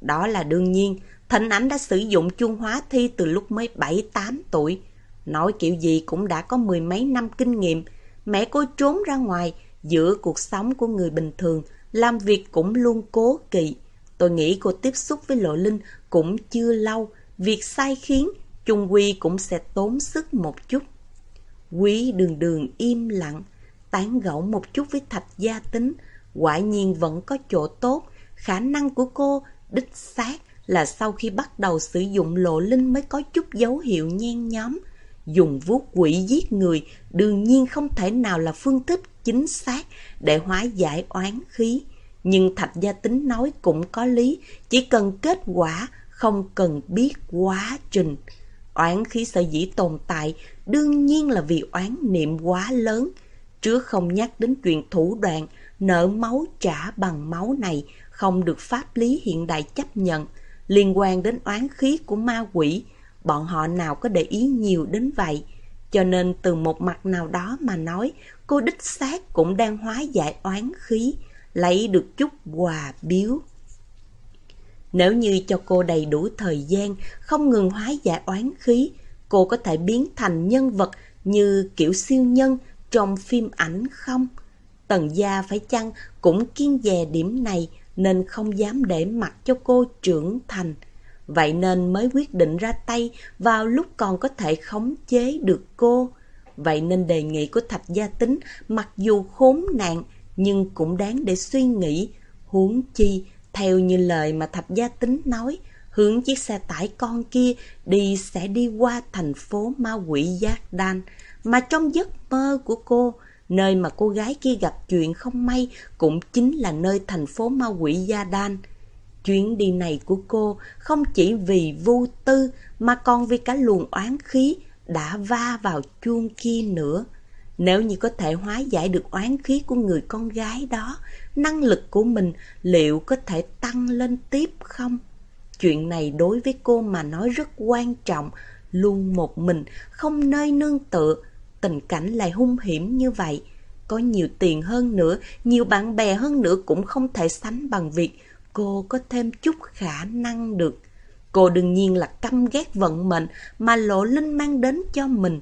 Đó là đương nhiên, Thịnh ảnh đã sử dụng chuông hóa thi từ lúc mới 7-8 tuổi. Nói kiểu gì cũng đã có mười mấy năm kinh nghiệm. Mẹ cô trốn ra ngoài, giữa cuộc sống của người bình thường, làm việc cũng luôn cố kỵ. Tôi nghĩ cô tiếp xúc với Lộ Linh cũng chưa lâu, việc sai khiến, chung quy cũng sẽ tốn sức một chút. Quý đường đường im lặng, tán gẫu một chút với thạch gia tính, quả nhiên vẫn có chỗ tốt, khả năng của cô đích xác là sau khi bắt đầu sử dụng lộ linh mới có chút dấu hiệu nhen nhóm. Dùng vuốt quỷ giết người đương nhiên không thể nào là phương thức chính xác để hóa giải oán khí. Nhưng Thạch Gia Tính nói cũng có lý, chỉ cần kết quả, không cần biết quá trình. Oán khí sở dĩ tồn tại đương nhiên là vì oán niệm quá lớn. Trước không nhắc đến chuyện thủ đoạn, nợ máu trả bằng máu này không được pháp lý hiện đại chấp nhận. Liên quan đến oán khí của ma quỷ, bọn họ nào có để ý nhiều đến vậy. Cho nên từ một mặt nào đó mà nói, cô đích xác cũng đang hóa giải oán khí, lấy được chút quà biếu. Nếu như cho cô đầy đủ thời gian, không ngừng hóa giải oán khí, cô có thể biến thành nhân vật như kiểu siêu nhân trong phim ảnh không? Tần gia phải chăng cũng kiên dè điểm này nên không dám để mặc cho cô trưởng thành. Vậy nên mới quyết định ra tay vào lúc còn có thể khống chế được cô. Vậy nên đề nghị của Thạch Gia Tính mặc dù khốn nạn nhưng cũng đáng để suy nghĩ. Huống chi, theo như lời mà Thạch Gia Tính nói, hướng chiếc xe tải con kia đi sẽ đi qua thành phố ma quỷ Giác Đan. Mà trong giấc mơ của cô, nơi mà cô gái kia gặp chuyện không may cũng chính là nơi thành phố ma quỷ Gia Đan. Chuyến đi này của cô không chỉ vì vô tư mà còn vì cả luồng oán khí đã va vào chuông kia nữa. Nếu như có thể hóa giải được oán khí của người con gái đó, năng lực của mình liệu có thể tăng lên tiếp không? Chuyện này đối với cô mà nói rất quan trọng, luôn một mình, không nơi nương tựa. Tình cảnh lại hung hiểm như vậy. Có nhiều tiền hơn nữa, nhiều bạn bè hơn nữa cũng không thể sánh bằng việc cô có thêm chút khả năng được. Cô đương nhiên là căm ghét vận mệnh mà Lộ Linh mang đến cho mình.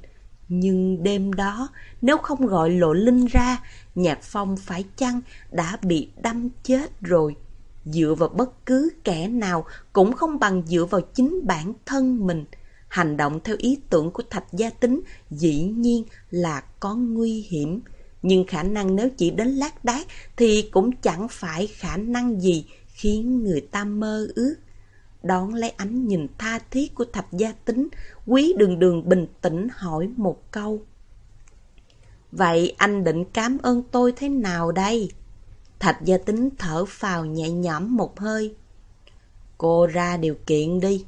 Nhưng đêm đó, nếu không gọi Lộ Linh ra, Nhạc Phong phải chăng đã bị đâm chết rồi. Dựa vào bất cứ kẻ nào cũng không bằng dựa vào chính bản thân mình. Hành động theo ý tưởng của Thạch Gia Tính dĩ nhiên là có nguy hiểm. Nhưng khả năng nếu chỉ đến lát đác thì cũng chẳng phải khả năng gì khiến người ta mơ ước. Đón lấy ánh nhìn tha thiết của Thạch Gia Tính, quý đường đường bình tĩnh hỏi một câu. Vậy anh định cảm ơn tôi thế nào đây? Thạch Gia Tính thở phào nhẹ nhõm một hơi. Cô ra điều kiện đi.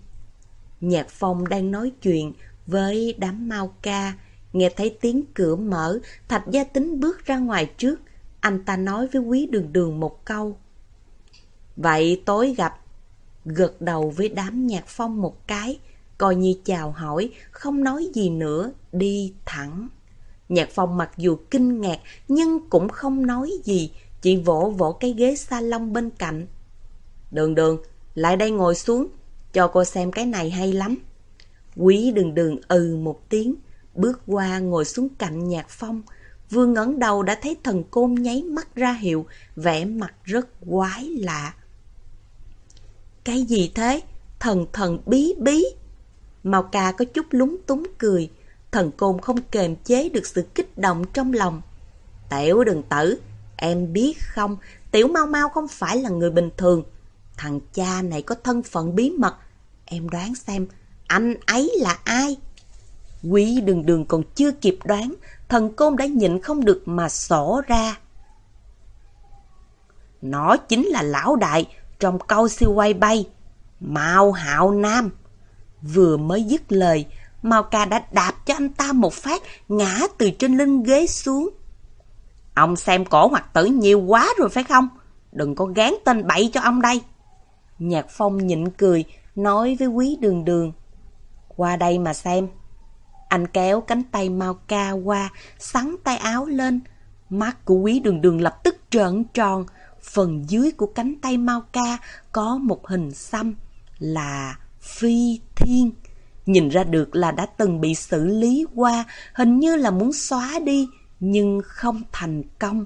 Nhạc Phong đang nói chuyện với đám mau ca. Nghe thấy tiếng cửa mở, Thạch Gia Tính bước ra ngoài trước. Anh ta nói với quý đường đường một câu. Vậy tối gặp. Gật đầu với đám nhạc phong một cái, coi như chào hỏi, không nói gì nữa, đi thẳng. Nhạc phong mặc dù kinh ngạc nhưng cũng không nói gì, chỉ vỗ vỗ cái ghế salon bên cạnh. Đường đường, lại đây ngồi xuống, cho cô xem cái này hay lắm. Quý đường đường ừ một tiếng, bước qua ngồi xuống cạnh nhạc phong. Vừa ngẩng đầu đã thấy thần côn nháy mắt ra hiệu, vẻ mặt rất quái lạ. Cái gì thế? Thần thần bí bí. Mao ca có chút lúng túng cười. Thần côn không kềm chế được sự kích động trong lòng. Tiểu đừng tử, em biết không, tiểu mau mau không phải là người bình thường. Thằng cha này có thân phận bí mật. Em đoán xem, anh ấy là ai? Quý đường đường còn chưa kịp đoán, thần côn đã nhịn không được mà sổ ra. Nó chính là lão đại, trong câu siêu quay bay. Mao Hạo Nam. Vừa mới dứt lời, Mao ca đã đạp cho anh ta một phát, ngã từ trên lưng ghế xuống. Ông xem cổ hoặc tử nhiều quá rồi phải không? Đừng có gán tên bậy cho ông đây. Nhạc Phong nhịn cười, nói với quý đường đường. Qua đây mà xem. Anh kéo cánh tay Mao ca qua, sắn tay áo lên. Mắt của quý đường đường lập tức trợn tròn, phần dưới của cánh tay Mao Ca có một hình xăm là Phi Thiên. Nhìn ra được là đã từng bị xử lý qua, hình như là muốn xóa đi, nhưng không thành công.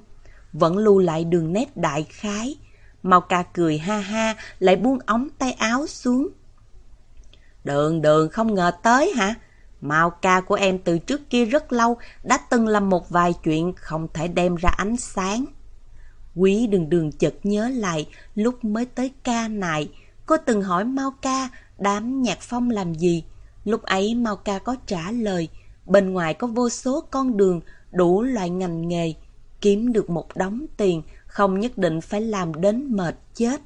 Vẫn lưu lại đường nét đại khái. Mao Ca cười ha ha, lại buông ống tay áo xuống. Đường đường không ngờ tới hả? Mao ca của em từ trước kia rất lâu đã từng làm một vài chuyện không thể đem ra ánh sáng. Quý đường đường chợt nhớ lại lúc mới tới ca này, cô từng hỏi Mao ca đám nhạc phong làm gì. Lúc ấy Mao ca có trả lời, bên ngoài có vô số con đường, đủ loại ngành nghề. Kiếm được một đống tiền, không nhất định phải làm đến mệt chết.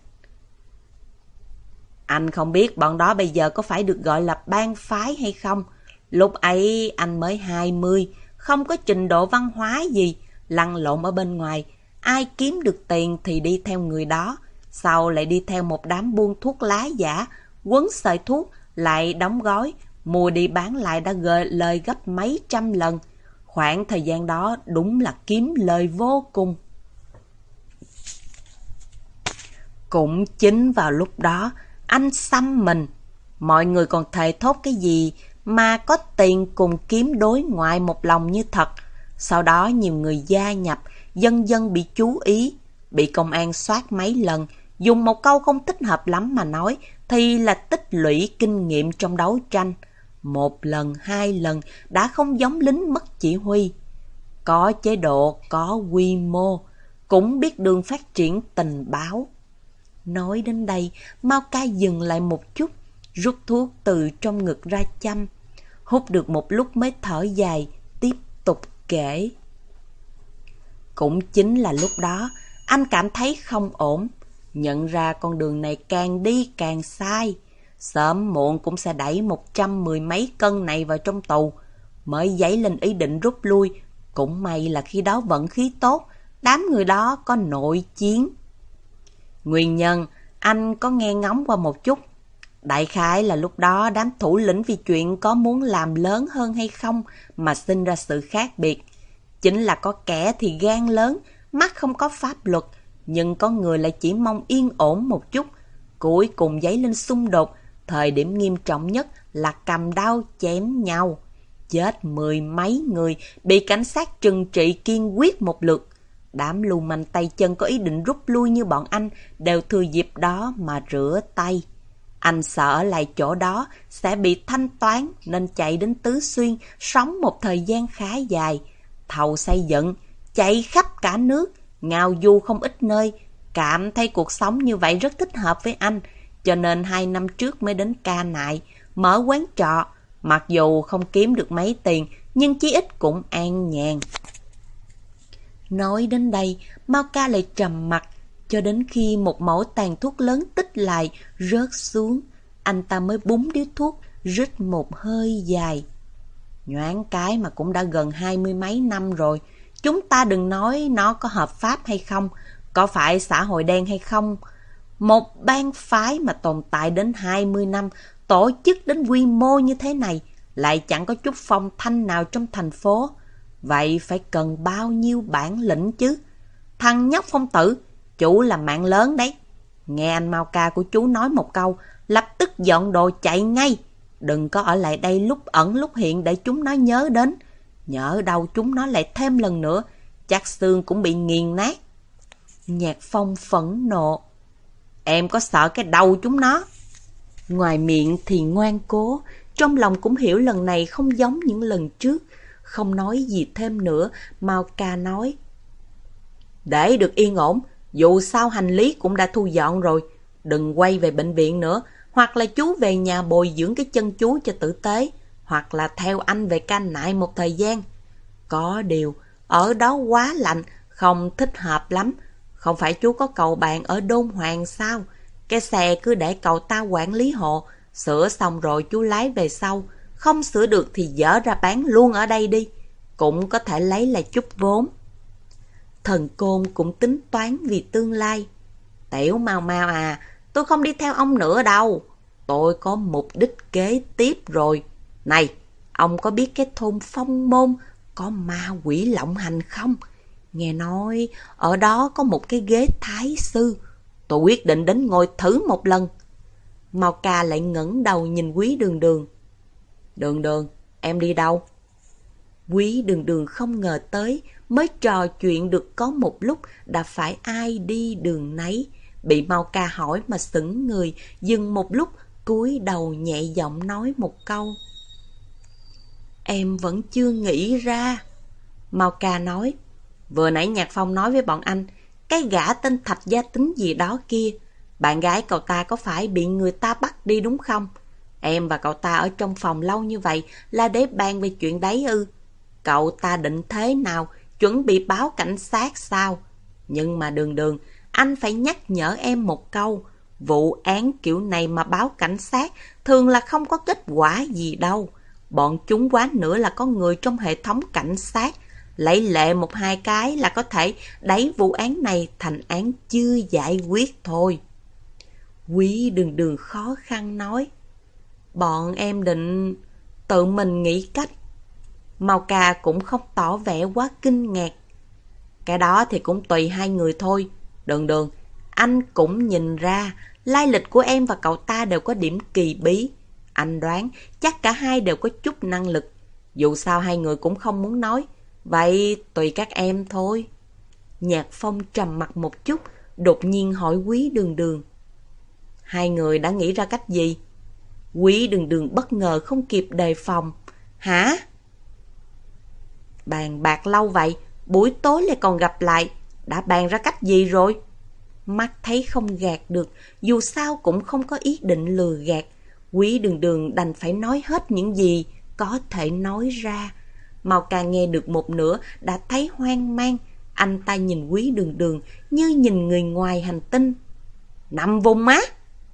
Anh không biết bọn đó bây giờ có phải được gọi là ban phái hay không? Lúc ấy anh mới 20, không có trình độ văn hóa gì, lăn lộn ở bên ngoài, Ai kiếm được tiền thì đi theo người đó, sau lại đi theo một đám buôn thuốc lá giả, quấn sợi thuốc, lại đóng gói, mua đi bán lại đã gợi lời gấp mấy trăm lần. Khoảng thời gian đó đúng là kiếm lời vô cùng. Cũng chính vào lúc đó, anh xăm mình. Mọi người còn thề thốt cái gì mà có tiền cùng kiếm đối ngoại một lòng như thật. Sau đó nhiều người gia nhập, dân dân bị chú ý, bị công an soát mấy lần, dùng một câu không thích hợp lắm mà nói, thì là tích lũy kinh nghiệm trong đấu tranh. Một lần, hai lần đã không giống lính mất chỉ huy. Có chế độ, có quy mô, cũng biết đường phát triển tình báo. Nói đến đây, Mao ca dừng lại một chút, rút thuốc từ trong ngực ra chăm. Hút được một lúc mới thở dài, tiếp tục kể. Cũng chính là lúc đó, anh cảm thấy không ổn. Nhận ra con đường này càng đi càng sai. Sớm muộn cũng sẽ đẩy một trăm mười mấy cân này vào trong tù. Mới dấy lên ý định rút lui, Cũng may là khi đó vận khí tốt, đám người đó có nội chiến. Nguyên nhân, anh có nghe ngóng qua một chút. Đại khái là lúc đó đám thủ lĩnh vì chuyện có muốn làm lớn hơn hay không mà sinh ra sự khác biệt. Chính là có kẻ thì gan lớn, mắt không có pháp luật, nhưng có người lại chỉ mong yên ổn một chút. Cuối cùng giấy lên xung đột, thời điểm nghiêm trọng nhất là cầm đao chém nhau. Chết mười mấy người, bị cảnh sát trừng trị kiên quyết một lượt. Đám lưu manh tay chân có ý định rút lui như bọn anh đều thừa dịp đó mà rửa tay. Anh sợ lại chỗ đó sẽ bị thanh toán nên chạy đến Tứ Xuyên sống một thời gian khá dài. Thầu xây dựng, chạy khắp cả nước, ngao du không ít nơi. Cảm thấy cuộc sống như vậy rất thích hợp với anh, cho nên hai năm trước mới đến ca nại, mở quán trọ. Mặc dù không kiếm được mấy tiền, nhưng chí ít cũng an nhàn. Nói đến đây, Mao ca lại trầm mặt, cho đến khi một mẫu tàn thuốc lớn tích lại, rớt xuống. Anh ta mới búng điếu thuốc, rít một hơi dài. Nhoáng cái mà cũng đã gần hai mươi mấy năm rồi. Chúng ta đừng nói nó có hợp pháp hay không, có phải xã hội đen hay không. Một bang phái mà tồn tại đến 20 năm, tổ chức đến quy mô như thế này, lại chẳng có chút phong thanh nào trong thành phố. Vậy phải cần bao nhiêu bản lĩnh chứ? Thằng nhóc phong tử, chủ là mạng lớn đấy. Nghe anh Mao ca của chú nói một câu, lập tức dọn đồ chạy ngay. Đừng có ở lại đây lúc ẩn lúc hiện để chúng nó nhớ đến. Nhớ đâu chúng nó lại thêm lần nữa, chắc xương cũng bị nghiền nát. Nhạc phong phẫn nộ. Em có sợ cái đầu chúng nó? Ngoài miệng thì ngoan cố, trong lòng cũng hiểu lần này không giống những lần trước. Không nói gì thêm nữa, Mao ca nói. Để được yên ổn, dù sao hành lý cũng đã thu dọn rồi. Đừng quay về bệnh viện nữa, hoặc là chú về nhà bồi dưỡng cái chân chú cho tử tế, hoặc là theo anh về canh nại một thời gian. Có điều, ở đó quá lạnh, không thích hợp lắm. Không phải chú có cầu bạn ở Đôn Hoàng sao? Cái xe cứ để cậu ta quản lý hộ, sửa xong rồi chú lái về sau. Không sửa được thì dỡ ra bán luôn ở đây đi. Cũng có thể lấy lại chút vốn. Thần Côn cũng tính toán vì tương lai. Tiểu mau mau à, tôi không đi theo ông nữa đâu. Tôi có mục đích kế tiếp rồi. Này, ông có biết cái thôn phong môn có ma quỷ lộng hành không? Nghe nói ở đó có một cái ghế thái sư. Tôi quyết định đến ngồi thử một lần. Mao ca lại ngẩng đầu nhìn quý đường đường. Đường đường, em đi đâu? Quý đường đường không ngờ tới, mới trò chuyện được có một lúc đã phải ai đi đường nấy. Bị Mao ca hỏi mà sững người, dừng một lúc, cúi đầu nhẹ giọng nói một câu. Em vẫn chưa nghĩ ra. Mao ca nói, vừa nãy Nhạc Phong nói với bọn anh, cái gã tên Thạch Gia Tính gì đó kia, bạn gái cậu ta có phải bị người ta bắt đi đúng không? Em và cậu ta ở trong phòng lâu như vậy là để bàn về chuyện đấy ư. Cậu ta định thế nào, chuẩn bị báo cảnh sát sao? Nhưng mà đường đường, anh phải nhắc nhở em một câu. Vụ án kiểu này mà báo cảnh sát thường là không có kết quả gì đâu. Bọn chúng quá nữa là có người trong hệ thống cảnh sát. Lấy lệ một hai cái là có thể đẩy vụ án này thành án chưa giải quyết thôi. Quý đường đường khó khăn nói. Bọn em định tự mình nghĩ cách. Màu ca cũng không tỏ vẻ quá kinh ngạc. Cái đó thì cũng tùy hai người thôi. Đường đường, anh cũng nhìn ra lai lịch của em và cậu ta đều có điểm kỳ bí. Anh đoán chắc cả hai đều có chút năng lực. Dù sao hai người cũng không muốn nói. Vậy tùy các em thôi. Nhạc Phong trầm mặt một chút, đột nhiên hỏi quý đường đường. Hai người đã nghĩ ra cách gì? Quý đường đường bất ngờ không kịp đề phòng. Hả? Bàn bạc lâu vậy, buổi tối lại còn gặp lại. Đã bàn ra cách gì rồi? Mắt thấy không gạt được, dù sao cũng không có ý định lừa gạt. Quý đường đường đành phải nói hết những gì có thể nói ra. Màu càng nghe được một nửa đã thấy hoang mang. Anh ta nhìn quý đường đường như nhìn người ngoài hành tinh. Nằm vùng má!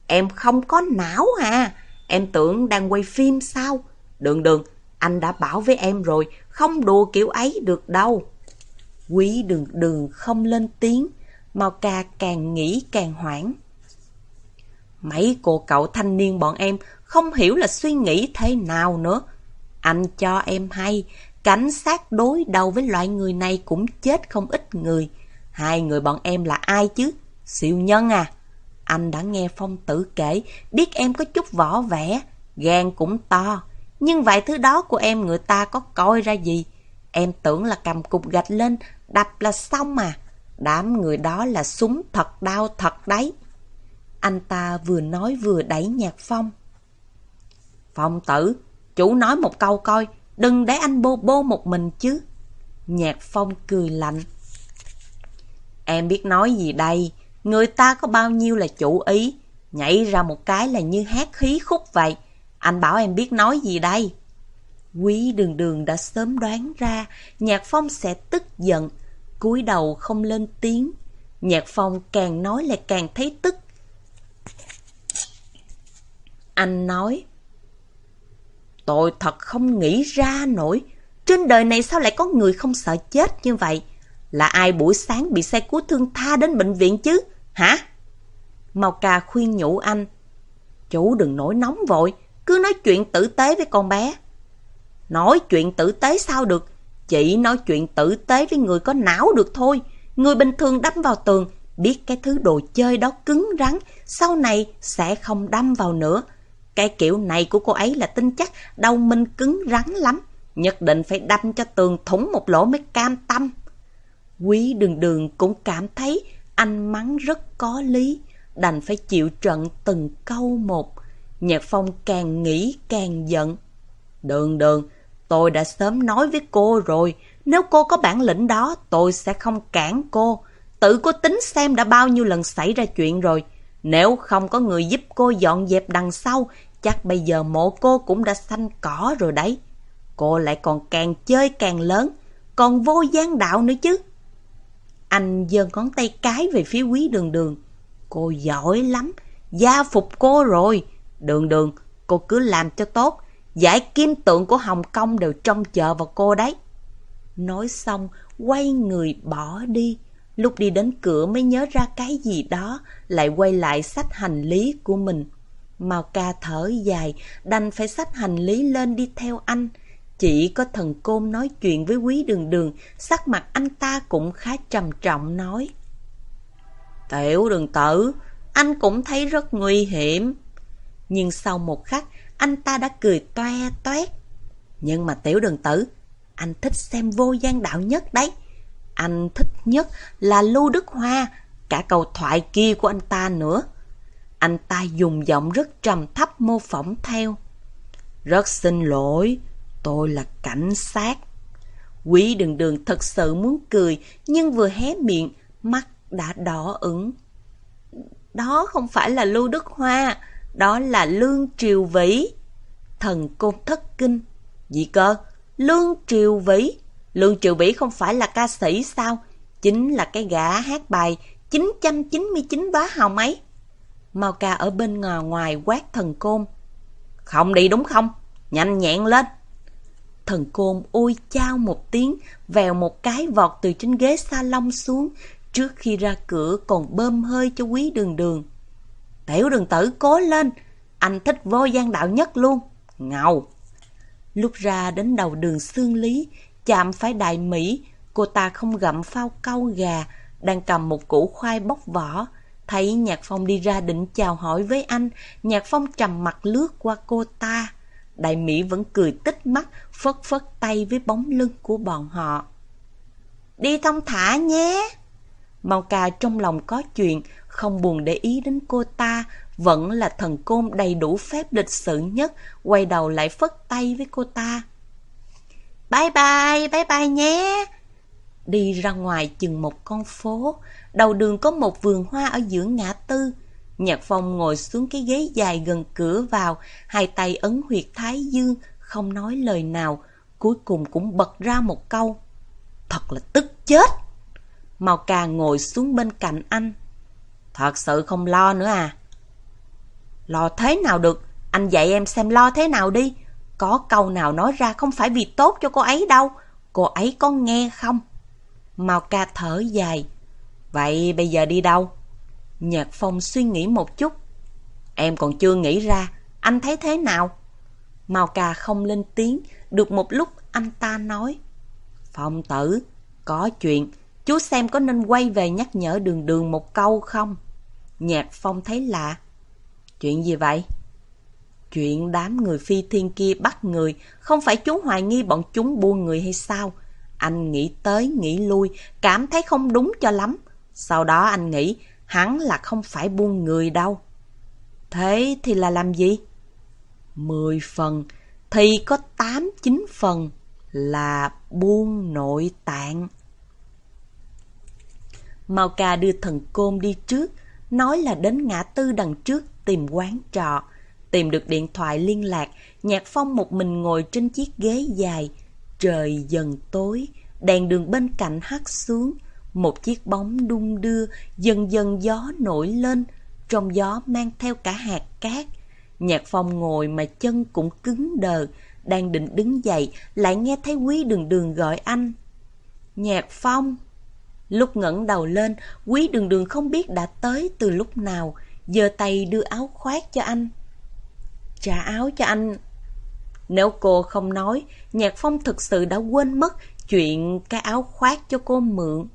Em không có não à? Em tưởng đang quay phim sao? Đường đường, Anh đã bảo với em rồi, không đùa kiểu ấy được đâu. Quý đường đường không lên tiếng, Mao ca càng nghĩ càng hoảng. Mấy cô cậu thanh niên bọn em không hiểu là suy nghĩ thế nào nữa. Anh cho em hay, cảnh sát đối đầu với loại người này cũng chết không ít người. Hai người bọn em là ai chứ? Siêu nhân à? Anh đã nghe Phong tử kể, biết em có chút võ vẽ, gan cũng to. Nhưng vài thứ đó của em người ta có coi ra gì? Em tưởng là cầm cục gạch lên, đập là xong mà. Đám người đó là súng thật đau thật đấy. Anh ta vừa nói vừa đẩy nhạc Phong. Phong tử, chủ nói một câu coi, đừng để anh bô bô một mình chứ. Nhạc Phong cười lạnh. Em biết nói gì đây, người ta có bao nhiêu là chủ ý, nhảy ra một cái là như hát khí khúc vậy. Anh bảo em biết nói gì đây? Quý đường đường đã sớm đoán ra Nhạc Phong sẽ tức giận, cúi đầu không lên tiếng. Nhạc Phong càng nói lại càng thấy tức. Anh nói, Tôi thật không nghĩ ra nổi, trên đời này sao lại có người không sợ chết như vậy? Là ai buổi sáng bị xe cứu thương tha đến bệnh viện chứ? Hả? Màu cà khuyên nhủ anh. Chú đừng nổi nóng vội, cứ nói chuyện tử tế với con bé. Nói chuyện tử tế sao được? Chỉ nói chuyện tử tế với người có não được thôi. Người bình thường đâm vào tường, biết cái thứ đồ chơi đó cứng rắn, sau này sẽ không đâm vào nữa. Cái kiểu này của cô ấy là tin chắc đầu mình cứng rắn lắm. Nhất định phải đâm cho tường thủng một lỗ mới cam tâm. Quý đường đường cũng cảm thấy anh mắng rất có lý, đành phải chịu trận từng câu một. Nhạc Phong càng nghĩ càng giận. Đường đường, tôi đã sớm nói với cô rồi, nếu cô có bản lĩnh đó, tôi sẽ không cản cô. Tự cô tính xem đã bao nhiêu lần xảy ra chuyện rồi. Nếu không có người giúp cô dọn dẹp đằng sau, chắc bây giờ mộ cô cũng đã xanh cỏ rồi đấy. Cô lại còn càng chơi càng lớn, còn vô gian đạo nữa chứ. Anh giơ ngón tay cái về phía quý đường đường. Cô giỏi lắm, gia phục cô rồi. Đường đường, cô cứ làm cho tốt. Giải kim tượng của Hồng Kông đều trông chờ vào cô đấy. Nói xong, quay người bỏ đi. Lúc đi đến cửa mới nhớ ra cái gì đó, lại quay lại sách hành lý của mình. Mao ca thở dài, đành phải xách hành lý lên đi theo anh. Chỉ có thần côn nói chuyện với quý đường đường, sắc mặt anh ta cũng khá trầm trọng nói. Tiểu đường tử, anh cũng thấy rất nguy hiểm. Nhưng sau một khắc, anh ta đã cười toe toét. Nhưng mà tiểu đường tử, anh thích xem vô gian đạo nhất đấy. Anh thích nhất là Lưu Đức Hoa, cả câu thoại kia của anh ta nữa. Anh ta dùng giọng rất trầm thấp mô phỏng theo. Rất xin lỗi, tôi là cảnh sát. Quý đường đường thật sự muốn cười, nhưng vừa hé miệng, mắt đã đỏ ửng. Đó không phải là Lưu Đức Hoa, đó là Lương Triều Vĩ. Thần côn thất kinh. Gì cơ? Lương Triều Vĩ? Lương Triều Vĩ không phải là ca sĩ sao? Chính là cái gã hát bài 999 vá hào mấy. Mau ca ở bên ngò ngoài quát thần côn. Không đi đúng không? Nhanh nhẹn lên. Thần côn ôi chao một tiếng, vèo một cái vọt từ trên ghế salon xuống, trước khi ra cửa còn bơm hơi cho quý đường đường. Tiểu đường tử cố lên, anh thích vô gian đạo nhất luôn. Ngầu. Lúc ra đến đầu đường xương lý, chạm phải đại Mỹ, cô ta không gặm phao câu gà, đang cầm một củ khoai bóc vỏ, Thấy Nhạc Phong đi ra định chào hỏi với anh, Nhạc Phong trầm mặt lướt qua cô ta. Đại Mỹ vẫn cười tích mắt, phất phất tay với bóng lưng của bọn họ. Đi thông thả nhé! Mau ca trong lòng có chuyện, không buồn để ý đến cô ta, vẫn là thần côn đầy đủ phép lịch sự nhất, quay đầu lại phất tay với cô ta. Bye bye, bye bye nhé! Đi ra ngoài chừng một con phố, đầu đường có một vườn hoa ở giữa ngã tư. Nhạc Phong ngồi xuống cái ghế dài gần cửa vào, hai tay ấn huyệt thái dương, không nói lời nào, cuối cùng cũng bật ra một câu. Thật là tức chết! Màu cà ngồi xuống bên cạnh anh. Thật sự không lo nữa à? Lo thế nào được? Anh dạy em xem lo thế nào đi. có câu nào nói ra không phải vì tốt cho cô ấy đâu. Cô ấy có nghe không? Mao ca thở dài. Vậy bây giờ đi đâu? Nhạc Phong suy nghĩ một chút. Em còn chưa nghĩ ra, anh thấy thế nào? Mao ca không lên tiếng, được một lúc anh ta nói. Phong tử, có chuyện, chú xem có nên quay về nhắc nhở đường đường một câu không? Nhạc Phong thấy lạ. Chuyện gì vậy? Chuyện đám người phi thiên kia bắt người, không phải chú hoài nghi bọn chúng buôn người hay sao? Anh nghĩ tới, nghĩ lui, cảm thấy không đúng cho lắm. Sau đó anh nghĩ, hắn là không phải buôn người đâu. Thế thì là làm gì? Mười phần, thì có tám chín phần là buôn nội tạng. Mao ca đưa thần côn đi trước, nói là đến ngã tư đằng trước tìm quán trọ. Tìm được điện thoại liên lạc, Nhạc Phong một mình ngồi trên chiếc ghế dài. Trời dần tối, đèn đường bên cạnh hắt xuống. Một chiếc bóng đung đưa, dần dần gió nổi lên, trong gió mang theo cả hạt cát. Nhạc Phong ngồi mà chân cũng cứng đờ, đang định đứng dậy, lại nghe thấy quý đường đường gọi anh. Nhạc Phong! Lúc ngẩng đầu lên, quý đường đường không biết đã tới từ lúc nào, giơ tay đưa áo khoác cho anh. Trả áo cho anh. Nếu cô không nói, Nhạc Phong thực sự đã quên mất chuyện cái áo khoác cho cô mượn.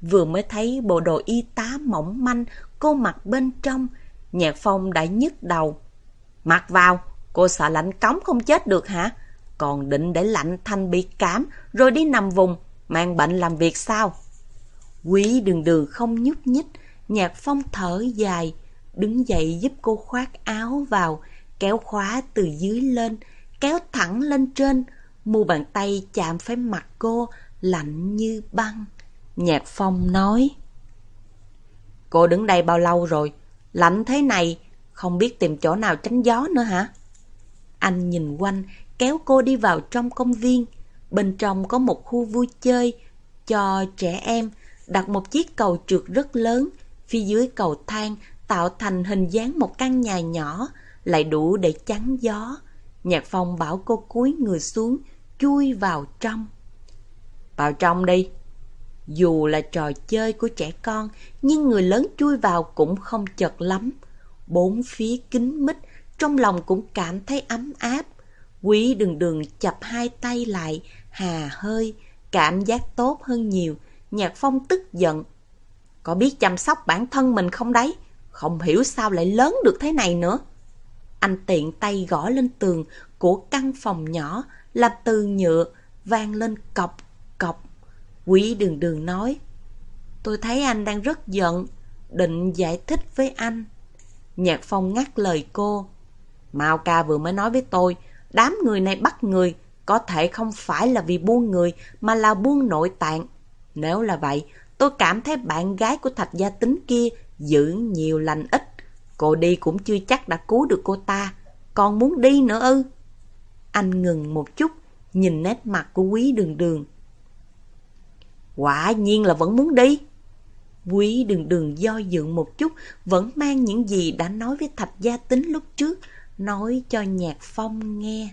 Vừa mới thấy bộ đồ y tá mỏng manh cô mặc bên trong, Nhạc Phong đã nhức đầu. Mặc vào, cô sợ lạnh cống không chết được hả? Còn định để lạnh thanh bị cảm rồi đi nằm vùng, mang bệnh làm việc sao? Quý đường đường không nhúc nhích, Nhạc Phong thở dài, đứng dậy giúp cô khoác áo vào, kéo khóa từ dưới lên, kéo thẳng lên trên, mu bàn tay chạm phải mặt cô, lạnh như băng. Nhạc Phong nói, Cô đứng đây bao lâu rồi? Lạnh thế này, không biết tìm chỗ nào tránh gió nữa hả? Anh nhìn quanh, kéo cô đi vào trong công viên. Bên trong có một khu vui chơi cho trẻ em, đặt một chiếc cầu trượt rất lớn. Phía dưới cầu thang tạo thành hình dáng một căn nhà nhỏ, lại đủ để chắn gió. Nhạc phong bảo cô cúi người xuống, chui vào trong. Vào trong đi. Dù là trò chơi của trẻ con, nhưng người lớn chui vào cũng không chật lắm. Bốn phía kín mít, trong lòng cũng cảm thấy ấm áp. Quý đường đường chập hai tay lại, hà hơi, cảm giác tốt hơn nhiều. Nhạc phong tức giận. Có biết chăm sóc bản thân mình không đấy? Không hiểu sao lại lớn được thế này nữa. Anh tiện tay gõ lên tường của căn phòng nhỏ làm từ nhựa, vang lên cọc cọc. Quý đường đường nói, Tôi thấy anh đang rất giận, Định giải thích với anh Nhạc phong ngắt lời cô Mao ca vừa mới nói với tôi, Đám người này bắt người, Có thể không phải là vì buôn người, Mà là buôn nội tạng nếu là vậy, Tôi cảm thấy bạn gái của thạch gia tính kia Giữ nhiều lành ít. Cô đi cũng chưa chắc đã cứu được cô ta. Còn muốn đi nữa ư? Anh ngừng một chút, Nhìn nét mặt của quý đường đường. Quả nhiên là vẫn muốn đi. Quý đường đường do dự một chút, Vẫn mang những gì đã nói với thạch gia tính lúc trước, Nói cho nhạc phong nghe.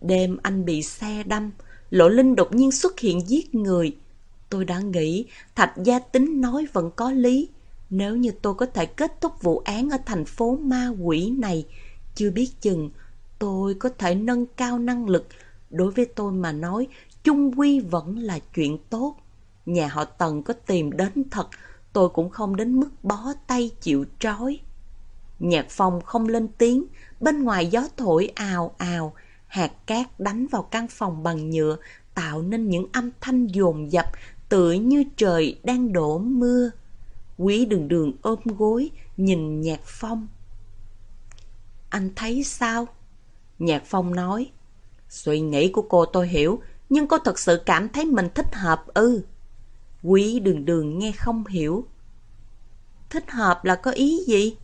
Đêm anh bị xe đâm Lộ Linh đột nhiên xuất hiện giết người Tôi đã nghĩ Thạch Gia Tính nói vẫn có lý. Nếu như tôi có thể kết thúc vụ án ở thành phố ma quỷ này, chưa biết chừng tôi có thể nâng cao năng lực. Đối với tôi mà nói, chung quy vẫn là chuyện tốt. Nhà họ Tần có tìm đến thật, tôi cũng không đến mức bó tay chịu trói. Nhạc phòng không lên tiếng, bên ngoài gió thổi ào ào, hạt cát đánh vào căn phòng bằng nhựa, tạo nên những âm thanh dồn dập tựa như trời đang đổ mưa. Quý đường đường ôm gối, nhìn Nhạc Phong. Anh thấy sao? Nhạc Phong nói, suy nghĩ của cô tôi hiểu, nhưng cô thật sự cảm thấy mình thích hợp ư. Quý đường đường nghe không hiểu. Thích hợp là có ý gì?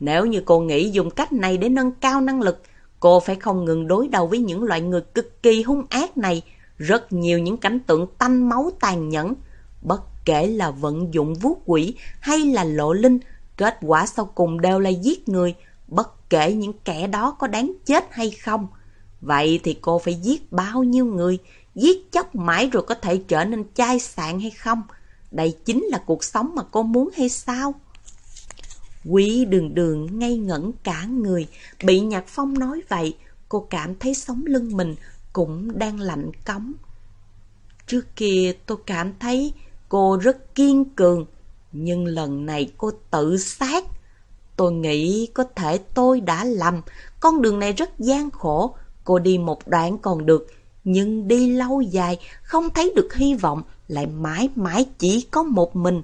Nếu như cô nghĩ dùng cách này để nâng cao năng lực, cô phải không ngừng đối đầu với những loại người cực kỳ hung ác này, rất nhiều những cảnh tượng tanh máu tàn nhẫn. Bất kể là vận dụng vuốt quỷ hay là lộ linh, kết quả sau cùng đều là giết người. Bất kể kể những kẻ đó có đáng chết hay không. Vậy thì cô phải giết bao nhiêu người, giết chóc mãi rồi có thể trở nên chai sạn hay không? Đây chính là cuộc sống mà cô muốn hay sao? Quý đường đường ngây ngẩn cả người, bị Nhạc Phong nói vậy, cô cảm thấy sống lưng mình cũng đang lạnh cống. Trước kia tôi cảm thấy cô rất kiên cường, nhưng lần này cô tự sát. Tôi nghĩ có thể tôi đã lầm, con đường này rất gian khổ, cô đi một đoạn còn được, nhưng đi lâu dài, không thấy được hy vọng, lại mãi mãi chỉ có một mình.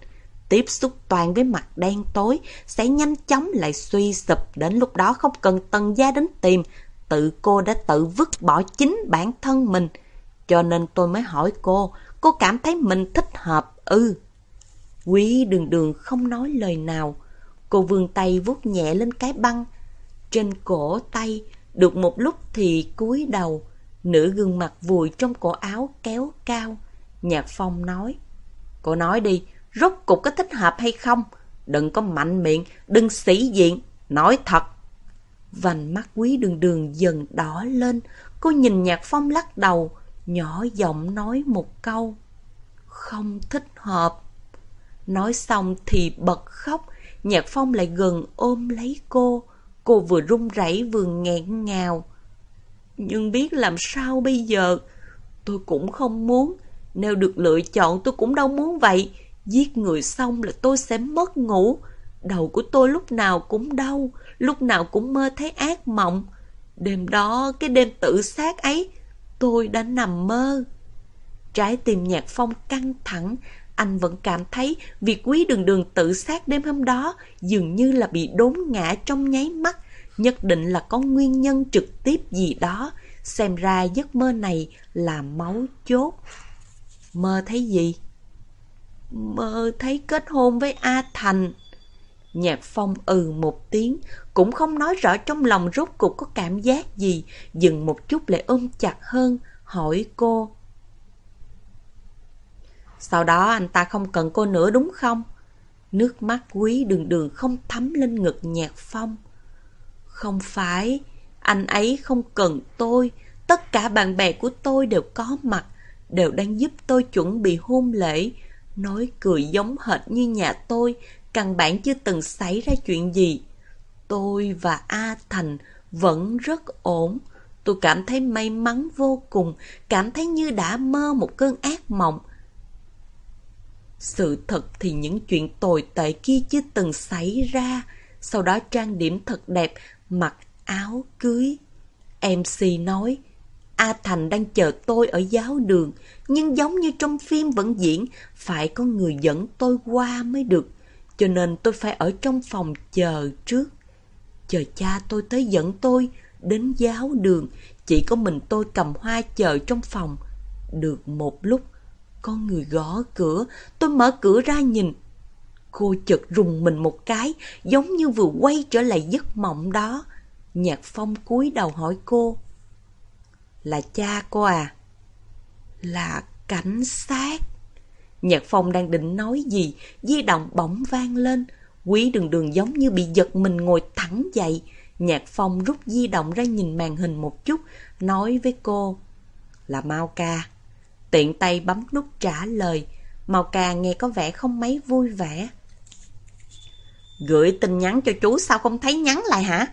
Tiếp xúc toàn với mặt đen tối, sẽ nhanh chóng lại suy sụp, đến lúc đó không cần tần gia đến tìm, tự cô đã tự vứt bỏ chính bản thân mình. Cho nên tôi mới hỏi cô, cô cảm thấy mình thích hợp, ư. Quý đường đường không nói lời nào. Cô vươn tay vuốt nhẹ lên cái băng. Trên cổ tay, được một lúc thì cúi đầu. Nửa gương mặt vùi trong cổ áo kéo cao. Nhạc Phong nói, Cô nói đi, rốt cục có thích hợp hay không? Đừng có mạnh miệng, đừng sĩ diện, nói thật. Vành mắt quý đường đường dần đỏ lên, cô nhìn Nhạc Phong lắc đầu, nhỏ giọng nói một câu. Không thích hợp. Nói xong thì bật khóc, Nhạc Phong lại gần ôm lấy cô. Cô vừa run rẩy vừa nghẹn ngào. Nhưng biết làm sao bây giờ? Tôi cũng không muốn. Nếu được lựa chọn tôi cũng đâu muốn vậy. Giết người xong là tôi sẽ mất ngủ. Đầu của tôi lúc nào cũng đau, lúc nào cũng mơ thấy ác mộng. Đêm đó, cái đêm tự sát ấy, tôi đã nằm mơ. Trái tim nhạc phong căng thẳng, anh vẫn cảm thấy việc quý đường đường tự sát đêm hôm đó dường như là bị đốn ngã trong nháy mắt, nhất định là có nguyên nhân trực tiếp gì đó. Xem ra giấc mơ này là máu chốt. Mơ thấy gì? Mơ thấy kết hôn với A Thành. Nhạc Phong ừ một tiếng, cũng không nói rõ trong lòng rốt cuộc có cảm giác gì, dừng một chút lại ôm chặt hơn, hỏi cô. Sau đó anh ta không cần cô nữa đúng không? Nước mắt quý đường đường không thấm lên ngực nhạc phong. Không phải, anh ấy không cần tôi, tất cả bạn bè của tôi đều có mặt, đều đang giúp tôi chuẩn bị hôn lễ, nói cười giống hệt như nhà tôi, căn bản chưa từng xảy ra chuyện gì. Tôi và A Thành vẫn rất ổn. Tôi cảm thấy may mắn vô cùng, cảm thấy như đã mơ một cơn ác mộng. Sự thật thì những chuyện tồi tệ kia chưa từng xảy ra. Sau đó trang điểm thật đẹp, mặc áo cưới. MC nói, A Thành đang chờ tôi ở giáo đường, nhưng giống như trong phim vẫn diễn, phải có người dẫn tôi qua mới được. Cho nên tôi phải ở trong phòng chờ trước. Chờ cha tôi tới dẫn tôi đến giáo đường, chỉ có mình tôi cầm hoa chờ trong phòng. Được một lúc, có người gõ cửa, tôi mở cửa ra nhìn. Cô chợt rùng mình một cái, giống như vừa quay trở lại giấc mộng đó. Nhạc Phong cúi đầu hỏi cô. Là cha cô à? Là cảnh sát. Nhạc Phong đang định nói gì, di động bỗng vang lên. Quý đường đường giống như bị giật mình ngồi thẳng dậy. Nhạc Phong rút di động ra nhìn màn hình một chút, nói với cô. Là Mao Ca. Tiện tay bấm nút trả lời. Mao Ca nghe có vẻ không mấy vui vẻ. Gửi tin nhắn cho chú sao không thấy nhắn lại hả?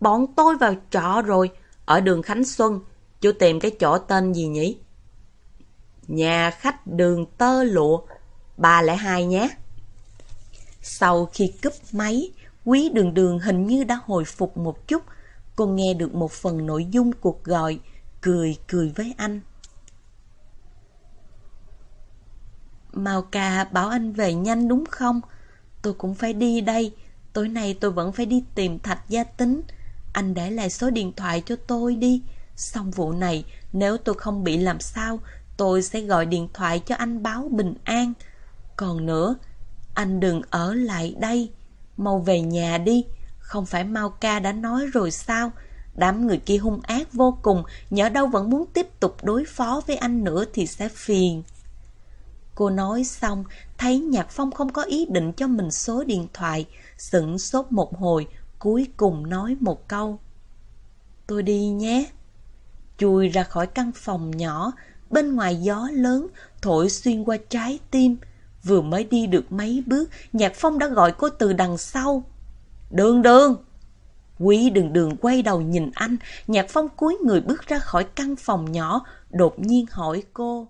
Bọn tôi vào trọ rồi, ở đường Khánh Xuân. Chú tìm cái chỗ tên gì nhỉ? Nhà khách đường tơ lụa, 302 nhé. Sau khi cúp máy, quý đường đường hình như đã hồi phục một chút. Cô nghe được một phần nội dung cuộc gọi, cười cười với anh. Màu cà bảo anh về nhanh đúng không? Tôi cũng phải đi đây. Tối nay tôi vẫn phải đi tìm thạch gia tính. Anh để lại số điện thoại cho tôi đi. Xong vụ này, nếu tôi không bị làm sao, tôi sẽ gọi điện thoại cho anh báo bình an. Còn nữa, anh đừng ở lại đây. Mau về nhà đi. Không phải Mao Ca đã nói rồi sao? Đám người kia hung ác vô cùng, nhỡ đâu vẫn muốn tiếp tục đối phó với anh nữa thì sẽ phiền. Cô nói xong, thấy Nhạc Phong không có ý định cho mình số điện thoại, sững sốt một hồi, cuối cùng nói một câu. Tôi đi nhé. Chui ra khỏi căn phòng nhỏ, bên ngoài gió lớn, thổi xuyên qua trái tim. Vừa mới đi được mấy bước, Nhạc Phong đã gọi cô từ đằng sau. Đường đường! Quý đường đường quay đầu nhìn anh, Nhạc Phong cúi người bước ra khỏi căn phòng nhỏ, đột nhiên hỏi cô.